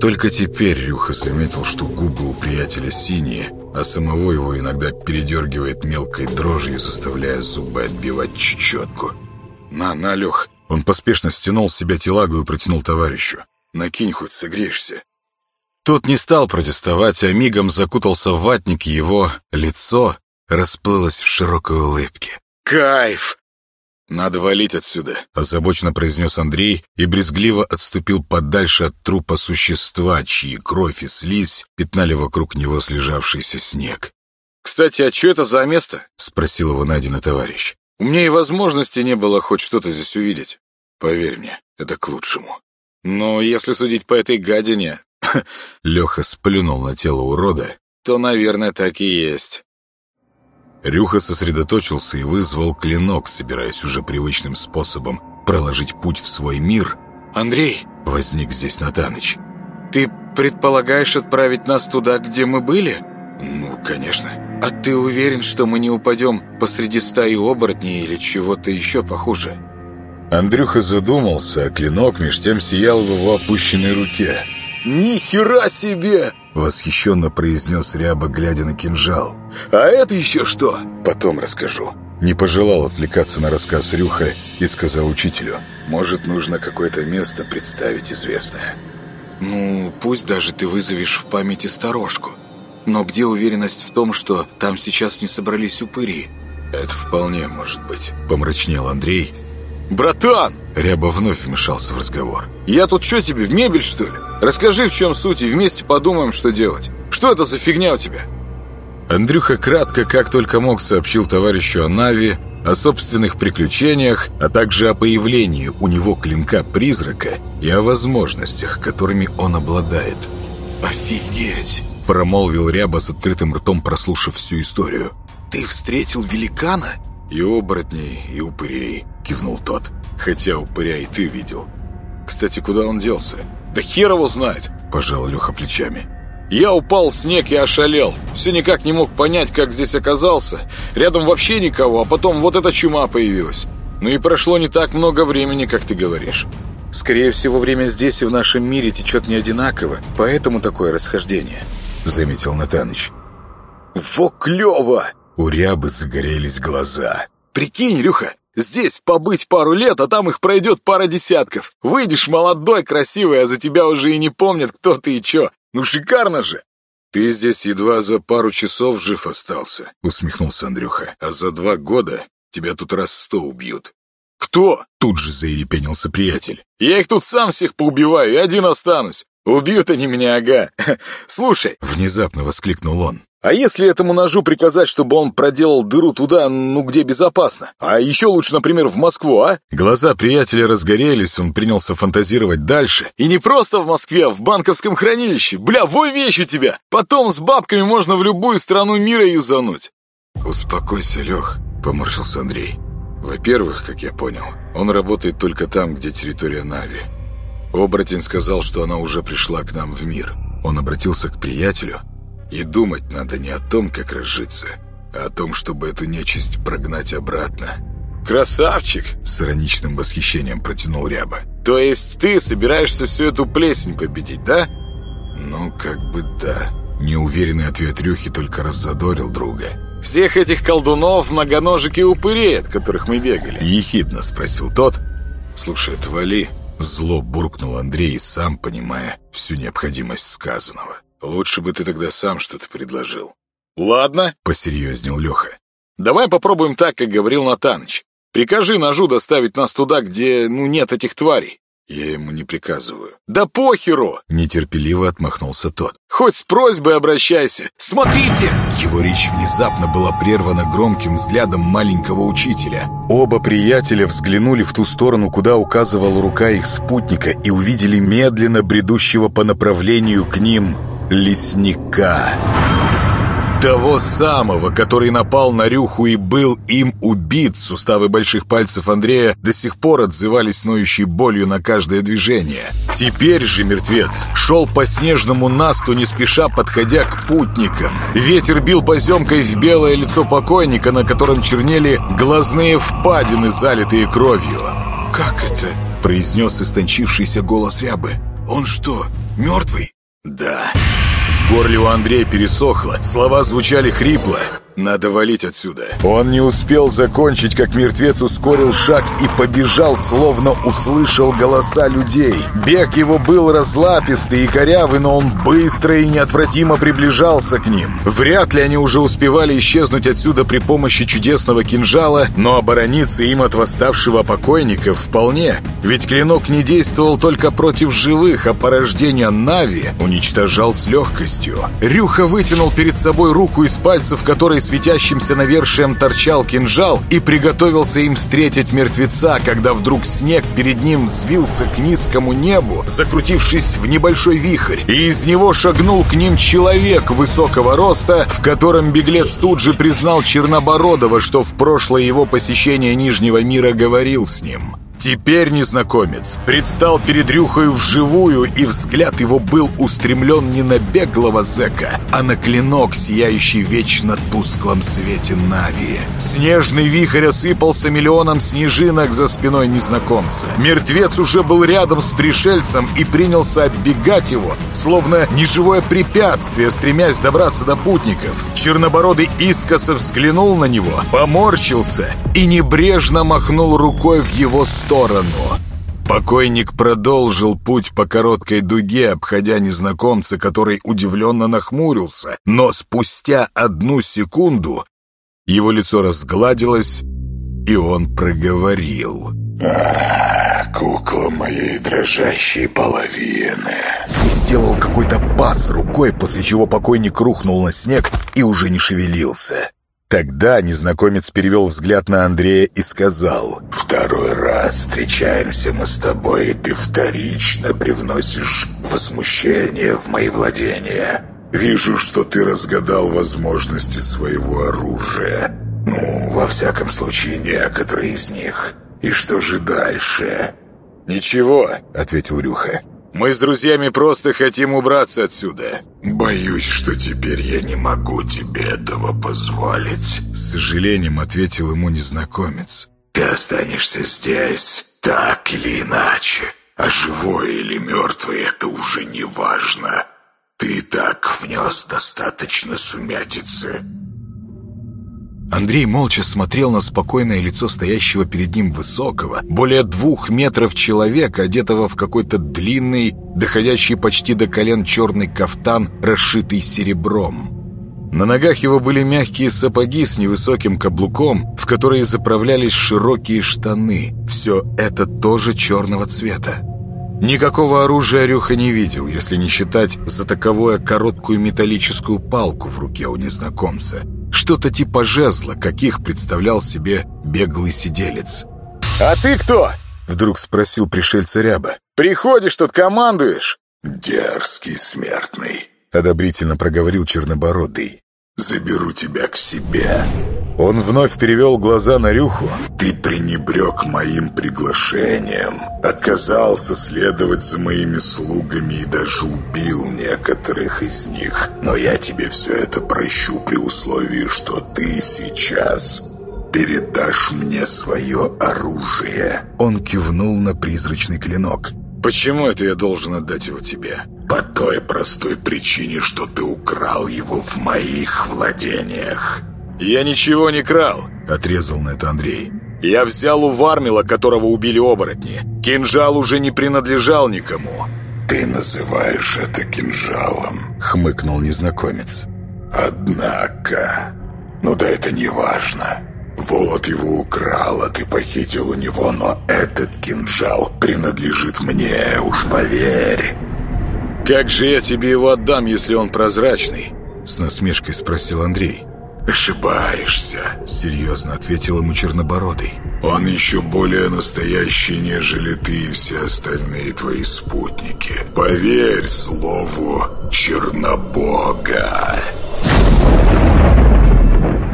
Только теперь Рюха заметил, что губы у приятеля синие, а самого его иногда передергивает мелкой дрожью, заставляя зубы отбивать чечетку. «На, на, Лех!» Он поспешно стянул с себя телагу и протянул товарищу. «Накинь хоть, согреешься». Тот не стал протестовать, а мигом закутался в ватник, его лицо расплылось в широкой улыбке. «Кайф!» «Надо валить отсюда», — озабоченно произнес Андрей и брезгливо отступил подальше от трупа существа, чьи кровь и слизь пятнали вокруг него слежавшийся снег. «Кстати, а что это за место?» — спросил его Надина товарищ. «У меня и возможности не было хоть что-то здесь увидеть. Поверь мне, это к лучшему. Но если судить по этой гадине...» Леха сплюнул на тело урода. «То, наверное, так и есть». Рюха сосредоточился и вызвал клинок, собираясь уже привычным способом проложить путь в свой мир. «Андрей!» — возник здесь Натаныч. «Ты предполагаешь отправить нас туда, где мы были?» «Ну, конечно». «А ты уверен, что мы не упадем посреди стаи оборотней или чего-то еще похуже?» Андрюха задумался, а клинок меж тем сиял в его опущенной руке. «Ни хера себе!» — восхищенно произнес Ряба, глядя на кинжал. «А это еще что?» «Потом расскажу». Не пожелал отвлекаться на рассказ Рюха и сказал учителю. «Может, нужно какое-то место представить известное». «Ну, пусть даже ты вызовешь в памяти сторожку. Но где уверенность в том, что там сейчас не собрались упыри?» «Это вполне может быть», — помрачнел Андрей. «Братан!» — Ряба вновь вмешался в разговор. «Я тут что тебе, в мебель, что ли? Расскажи, в чем суть, и вместе подумаем, что делать. Что это за фигня у тебя?» Андрюха кратко, как только мог, сообщил товарищу о Нави, о собственных приключениях, а также о появлении у него клинка-призрака и о возможностях, которыми он обладает. «Офигеть!» — промолвил Ряба с открытым ртом, прослушав всю историю. «Ты встретил великана?» «И оборотней, и упырей», — кивнул тот. «Хотя упыря и ты видел. Кстати, куда он делся?» «Да хер его знает!» — пожал Леха плечами. «Я упал в снег и ошалел. Все никак не мог понять, как здесь оказался. Рядом вообще никого, а потом вот эта чума появилась. Ну и прошло не так много времени, как ты говоришь. Скорее всего, время здесь и в нашем мире течет не одинаково, поэтому такое расхождение», — заметил Натаныч. «Во клево!» У рябы загорелись глаза. «Прикинь, Рюха, Здесь побыть пару лет, а там их пройдет пара десятков. Выйдешь молодой, красивый, а за тебя уже и не помнят, кто ты и чё. Ну шикарно же!» «Ты здесь едва за пару часов жив остался», — усмехнулся Андрюха. «А за два года тебя тут раз сто убьют». «Кто?» — тут же заерепенился приятель. «Я их тут сам всех поубиваю и один останусь. Убьют они меня, ага. Слушай!» — внезапно воскликнул он. А если этому ножу приказать, чтобы он проделал дыру туда, ну где безопасно? А еще лучше, например, в Москву, а? Глаза приятеля разгорелись, он принялся фантазировать дальше. И не просто в Москве, а в банковском хранилище. Бля, вой вещь у тебя! Потом с бабками можно в любую страну мира юзануть. Успокойся, Лех, поморщился Андрей. Во-первых, как я понял, он работает только там, где территория Нави. Оборотень сказал, что она уже пришла к нам в мир. Он обратился к приятелю, и думать надо не о том, как разжиться, а о том, чтобы эту нечисть прогнать обратно. «Красавчик!» — с ироничным восхищением протянул Ряба. «То есть ты собираешься всю эту плесень победить, да?» «Ну, как бы да». Неуверенный ответ Рюхи только раззадорил друга. «Всех этих колдунов, многоножек и упырей, от которых мы бегали?» Ехидно спросил тот. «Слушай, отвали!» Зло буркнул Андрей, сам понимая всю необходимость сказанного. Лучше бы ты тогда сам что-то предложил. Ладно, посерьезнел Леха. Давай попробуем так, как говорил Натаныч. Прикажи ножу доставить нас туда, где, ну, нет этих тварей. Я ему не приказываю. Да похеру! Нетерпеливо отмахнулся тот. Хоть с просьбой обращайся. Смотрите! Его речь внезапно была прервана громким взглядом маленького учителя. Оба приятеля взглянули в ту сторону, куда указывала рука их спутника, и увидели медленно бредущего по направлению к ним лесника. Того самого, который напал на Рюху и был им убит. Суставы больших пальцев Андрея до сих пор отзывались ноющей болью на каждое движение. Теперь же мертвец шел по снежному насту, не спеша подходя к путникам. Ветер бил поземкой в белое лицо покойника, на котором чернели глазные впадины, залитые кровью. «Как это?» — произнес истончившийся голос Рябы. «Он что, мертвый?» «Да». Горле у Андрея пересохло, слова звучали хрипло. Надо валить отсюда. Он не успел закончить, как мертвец ускорил шаг и побежал, словно услышал голоса людей. Бег его был разлапистый и корявый, но он быстро и неотвратимо приближался к ним. Вряд ли они уже успевали исчезнуть отсюда при помощи чудесного кинжала, но оборониться им от восставшего покойника вполне. Ведь клинок не действовал только против живых, а порождение Нави уничтожал с легкостью. Рюха вытянул перед собой руку из пальцев, которой светящимся навершием торчал кинжал и приготовился им встретить мертвеца, когда вдруг снег перед ним взвился к низкому небу, закрутившись в небольшой вихрь, и из него шагнул к ним человек высокого роста, в котором беглец тут же признал Чернобородова, что в прошлое его посещение Нижнего мира говорил с ним. Теперь незнакомец предстал перед Рюхой вживую, и взгляд его был устремлен не на беглого зэка, а на клинок, сияющий вечно тусклом свете Нави. Снежный вихрь осыпался миллионом снежинок за спиной незнакомца. Мертвец уже был рядом с пришельцем и принялся оббегать его, словно неживое препятствие, стремясь добраться до путников. Чернобородый искоса взглянул на него, поморщился и небрежно махнул рукой в его сторону сторону. Покойник продолжил путь по короткой дуге, обходя незнакомца, который удивленно нахмурился, но спустя одну секунду его лицо разгладилось, и он проговорил. «А, кукла моей дрожащей половины!» Сделал какой-то пас рукой, после чего покойник рухнул на снег и уже не шевелился. Тогда незнакомец перевел взгляд на Андрея и сказал «Второй раз встречаемся мы с тобой, и ты вторично привносишь возмущение в мои владения. Вижу, что ты разгадал возможности своего оружия. Ну, во всяком случае, некоторые из них. И что же дальше?» «Ничего», — ответил Рюха. Мы с друзьями просто хотим убраться отсюда. Боюсь, что теперь я не могу тебе этого позволить. С сожалением ответил ему незнакомец. Ты останешься здесь, так или иначе. А живой или мертвый это уже не важно. Ты так внес достаточно сумятицы. Андрей молча смотрел на спокойное лицо стоящего перед ним высокого, более двух метров человека, одетого в какой-то длинный, доходящий почти до колен черный кафтан, расшитый серебром. На ногах его были мягкие сапоги с невысоким каблуком, в которые заправлялись широкие штаны. Все это тоже черного цвета. Никакого оружия Рюха не видел, если не считать за таковое короткую металлическую палку в руке у незнакомца – что-то типа жезла, каких представлял себе беглый сиделец. «А ты кто?» — вдруг спросил пришельца Ряба. «Приходишь тут, командуешь?» «Дерзкий смертный», — одобрительно проговорил Чернобородый. «Заберу тебя к себе». Он вновь перевел глаза на Рюху. «Ты пренебрег моим приглашением, отказался следовать за моими слугами и даже убил некоторых из них. Но я тебе все это прощу при условии, что ты сейчас передашь мне свое оружие». Он кивнул на призрачный клинок. «Почему это я должен отдать его тебе?» «По той простой причине, что ты украл его в моих владениях». «Я ничего не крал», — отрезал на это Андрей. «Я взял у Вармила, которого убили оборотни. Кинжал уже не принадлежал никому». «Ты называешь это кинжалом», — хмыкнул незнакомец. «Однако... Ну да это не важно. Вот его украл, а ты похитил у него, но этот кинжал принадлежит мне, уж поверь». «Как же я тебе его отдам, если он прозрачный?» С насмешкой спросил Андрей. «Ошибаешься», — серьезно ответил ему Чернобородый. «Он еще более настоящий, нежели ты и все остальные твои спутники. Поверь слову Чернобога».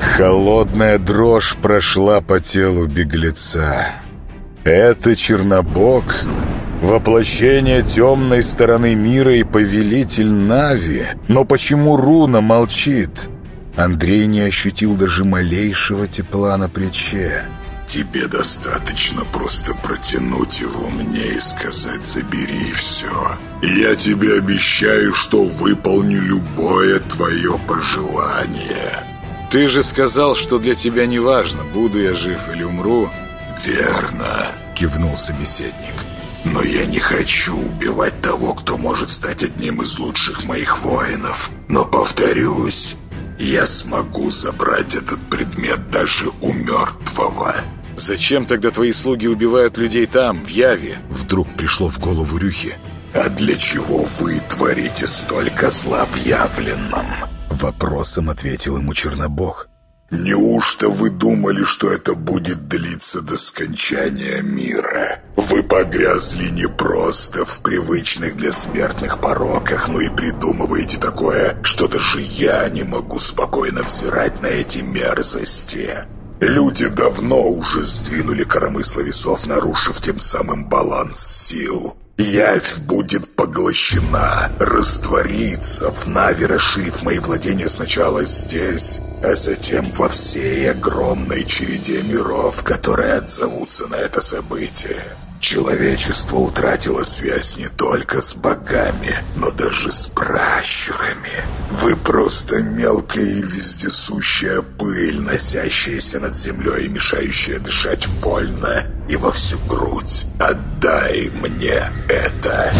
Холодная дрожь прошла по телу беглеца. Это Чернобог, воплощение темной стороны мира и повелитель Нави. Но почему руна молчит? Андрей не ощутил даже малейшего тепла на плече. Тебе достаточно просто протянуть его мне и сказать «забери все». Я тебе обещаю, что выполню любое твое пожелание. Ты же сказал, что для тебя не важно, буду я жив или умру. Верно, кивнул собеседник. Но я не хочу убивать того, кто может стать одним из лучших моих воинов. Но повторюсь, я смогу забрать этот предмет даже у мертвого. Зачем тогда твои слуги убивают людей там, в Яве? Вдруг пришло в голову Рюхи. А для чего вы творите столько зла в Явленном? Вопросом ответил ему Чернобог. Неужто вы думали, что это будет длиться до скончания мира? Вы погрязли не просто в привычных для смертных пороках, но и придумываете такое, что даже я не могу спокойно взирать на эти мерзости. Люди давно уже сдвинули коромысло весов, нарушив тем самым баланс сил. Явь будет поглощена, растворится в Нави, расширив мои владения сначала здесь, а затем во всей огромной череде миров, которые отзовутся на это событие. Человечество утратило связь не только с богами, но даже с пращурами. Вы просто мелкая и вездесущая пыль, носящаяся над землей и мешающая дышать вольно и во всю грудь. Отдай мне это.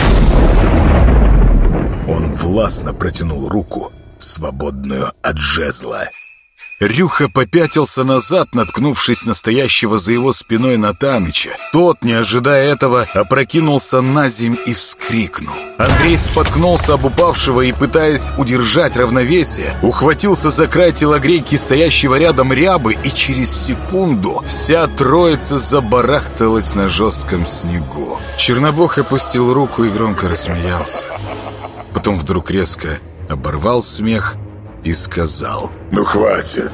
Он властно протянул руку, свободную от жезла. Рюха попятился назад, наткнувшись на стоящего за его спиной Натаныча. Тот, не ожидая этого, опрокинулся на земь и вскрикнул. Андрей споткнулся об упавшего и, пытаясь удержать равновесие, ухватился за край телогрейки стоящего рядом рябы, и через секунду вся троица забарахталась на жестком снегу. Чернобог опустил руку и громко рассмеялся. Потом вдруг резко оборвал смех и сказал «Ну хватит,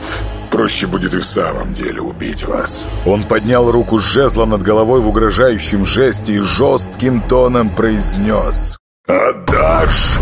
проще будет и в самом деле убить вас». Он поднял руку с жезлом над головой в угрожающем жесте и жестким тоном произнес «Отдашь!»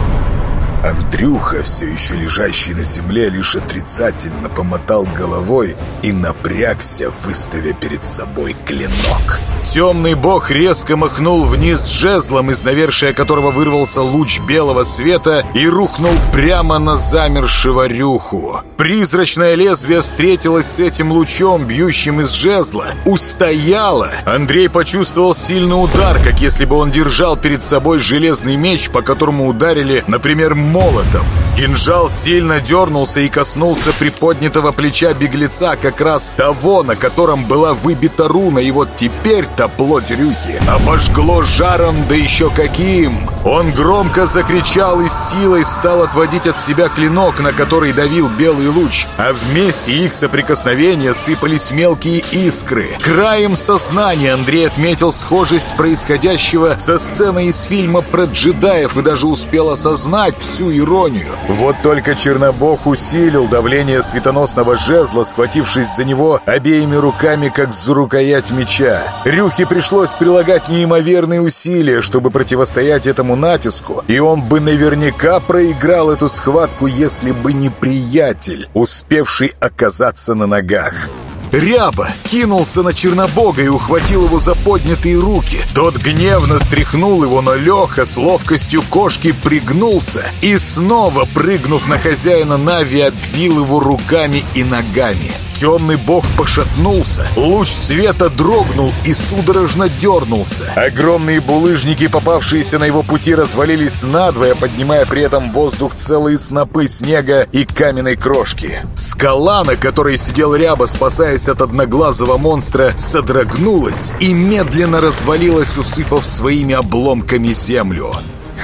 Андрюха, все еще лежащий на земле, лишь отрицательно помотал головой и напрягся, выставя перед собой клинок. Темный бог резко махнул вниз жезлом, из навершия которого вырвался луч белого света и рухнул прямо на замершего рюху. Призрачное лезвие встретилось с этим лучом, бьющим из жезла, устояло. Андрей почувствовал сильный удар, как если бы он держал перед собой железный меч, по которому ударили, например, молотом. Кинжал сильно дернулся и коснулся приподнятого плеча беглеца, как раз того, на котором была выбита руна, и вот теперь-то плоть Рюхи обожгло жаром, да еще каким! Он громко закричал и силой стал отводить от себя клинок, на который давил белый луч, а вместе их соприкосновения сыпались мелкие искры. Краем сознания Андрей отметил схожесть происходящего со сценой из фильма про джедаев и даже успел осознать всю иронию. Вот только Чернобог усилил давление светоносного жезла, схватившись за него обеими руками, как за рукоять меча. Рюхе пришлось прилагать неимоверные усилия, чтобы противостоять этому натиску, и он бы наверняка проиграл эту схватку, если бы не приятель, успевший оказаться на ногах. Ряба кинулся на Чернобога и ухватил его за поднятые руки. Тот гневно стряхнул его, но Леха с ловкостью кошки пригнулся и снова, прыгнув на хозяина Нави, обвил его руками и ногами. Темный бог пошатнулся, луч света дрогнул и судорожно дернулся. Огромные булыжники, попавшиеся на его пути, развалились надвое, поднимая при этом воздух целые снопы снега и каменной крошки. Скала, на которой сидел Ряба, спасаясь от одноглазого монстра, содрогнулась и медленно развалилась, усыпав своими обломками землю.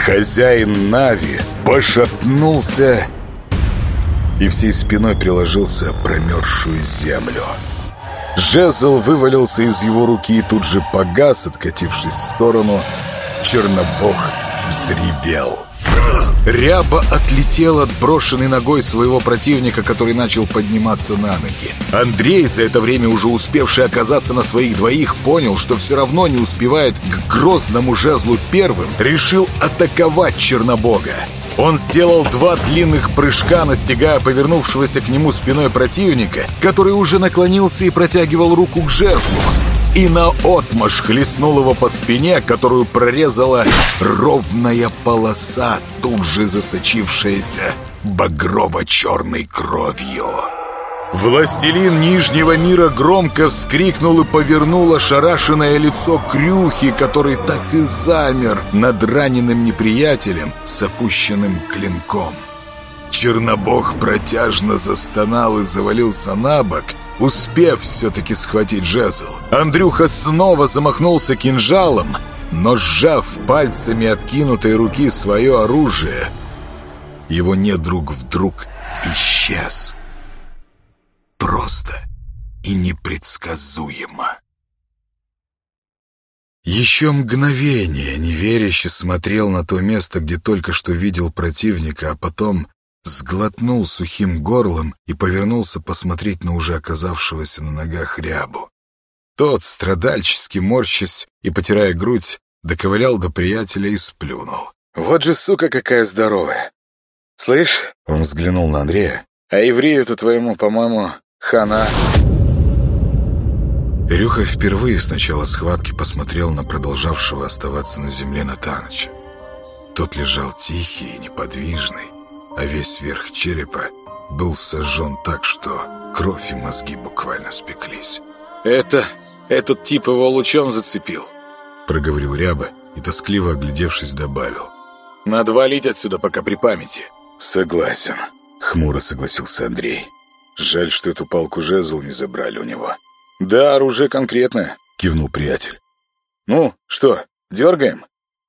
Хозяин Нави пошатнулся и всей спиной приложился промерзшую землю. Жезл вывалился из его руки и тут же погас, откатившись в сторону. Чернобог взревел. Ряба отлетел от брошенной ногой своего противника, который начал подниматься на ноги. Андрей, за это время уже успевший оказаться на своих двоих, понял, что все равно не успевает к грозному жезлу первым, решил атаковать Чернобога. Он сделал два длинных прыжка, настигая повернувшегося к нему спиной противника, который уже наклонился и протягивал руку к жезлу. И на отмашь хлестнул его по спине, которую прорезала ровная полоса, тут же засочившаяся багрово-черной кровью. Властелин Нижнего мира громко вскрикнул и повернул ошарашенное лицо Крюхи, который так и замер над раненым неприятелем с опущенным клинком. Чернобог протяжно застонал и завалился на бок, успев все-таки схватить жезл. Андрюха снова замахнулся кинжалом, но сжав пальцами откинутой руки свое оружие, его недруг вдруг исчез просто и непредсказуемо. Еще мгновение неверяще смотрел на то место, где только что видел противника, а потом сглотнул сухим горлом и повернулся посмотреть на уже оказавшегося на ногах рябу. Тот, страдальчески морщась и потирая грудь, доковылял до приятеля и сплюнул. «Вот же сука какая здоровая!» «Слышь?» — он взглянул на Андрея. «А еврею-то твоему, по-моему, Хана!» Рюха впервые с начала схватки посмотрел на продолжавшего оставаться на земле Натаныча. Тот лежал тихий и неподвижный, а весь верх черепа был сожжен так, что кровь и мозги буквально спеклись. «Это... этот тип его лучом зацепил», — проговорил Ряба и, тоскливо оглядевшись, добавил. «Надо валить отсюда, пока при памяти». «Согласен», — хмуро согласился Андрей. Жаль, что эту палку-жезл не забрали у него. «Да, оружие конкретное», — кивнул приятель. «Ну, что, дергаем?»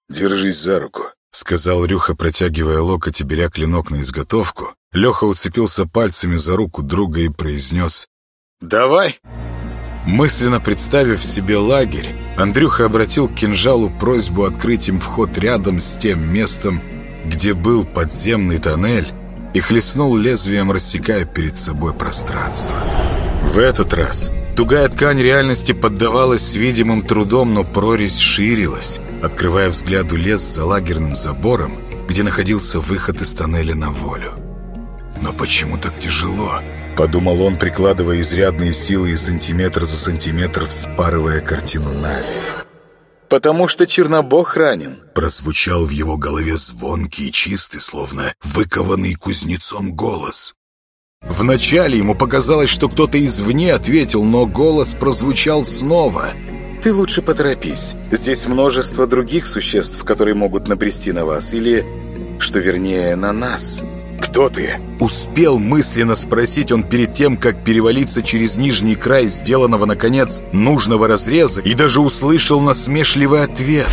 «Держись за руку», — сказал Рюха, протягивая локоть и беря клинок на изготовку. Леха уцепился пальцами за руку друга и произнес «Давай!» Мысленно представив себе лагерь, Андрюха обратил к кинжалу просьбу открыть им вход рядом с тем местом, где был подземный тоннель, и хлестнул лезвием, рассекая перед собой пространство. В этот раз тугая ткань реальности поддавалась с видимым трудом, но прорезь ширилась, открывая взгляду лес за лагерным забором, где находился выход из тоннеля на волю. «Но почему так тяжело?» — подумал он, прикладывая изрядные силы и сантиметр за сантиметр вспарывая картину Нави. «Потому что Чернобог ранен», — прозвучал в его голове звонкий и чистый, словно выкованный кузнецом голос. Вначале ему показалось, что кто-то извне ответил, но голос прозвучал снова. «Ты лучше поторопись. Здесь множество других существ, которые могут напрести на вас, или, что вернее, на нас». «Кто ты?» Успел мысленно спросить он перед тем, как перевалиться через нижний край сделанного, наконец, нужного разреза, и даже услышал насмешливый ответ.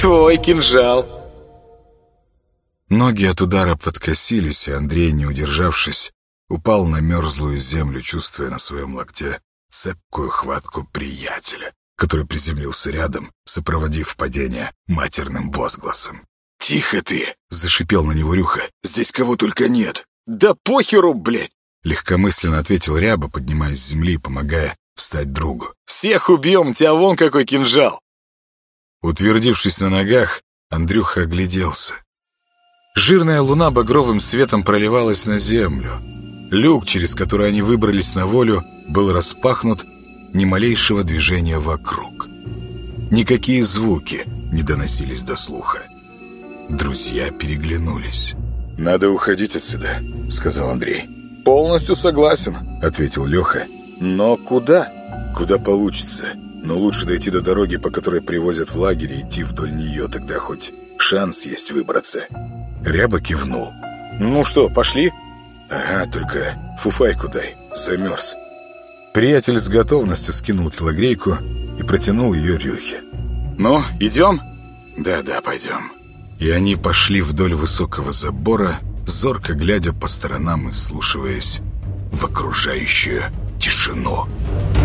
«Твой кинжал!» Ноги от удара подкосились, и Андрей, не удержавшись, упал на мерзлую землю, чувствуя на своем локте цепкую хватку приятеля, который приземлился рядом, сопроводив падение матерным возгласом. «Тихо ты!» — зашипел на него Рюха. «Здесь кого только нет!» «Да похеру, блядь!» Легкомысленно ответил Ряба, поднимаясь с земли и помогая встать другу. «Всех убьем, тебя вон какой кинжал!» Утвердившись на ногах, Андрюха огляделся. Жирная луна багровым светом проливалась на землю. Люк, через который они выбрались на волю, был распахнут, ни малейшего движения вокруг. Никакие звуки не доносились до слуха. Друзья переглянулись. «Надо уходить отсюда», — сказал Андрей. «Полностью согласен», — ответил Леха. «Но куда?» «Куда получится. Но лучше дойти до дороги, по которой привозят в лагерь, и идти вдоль нее, тогда хоть шанс есть выбраться». Ряба кивнул. «Ну что, пошли?» «Ага, только фуфайку дай, замерз». Приятель с готовностью скинул телогрейку и протянул ее Рюхе. «Ну, идем?» «Да-да, пойдем». И они пошли вдоль высокого забора, зорко глядя по сторонам и вслушиваясь в окружающую тишину. «Тишину».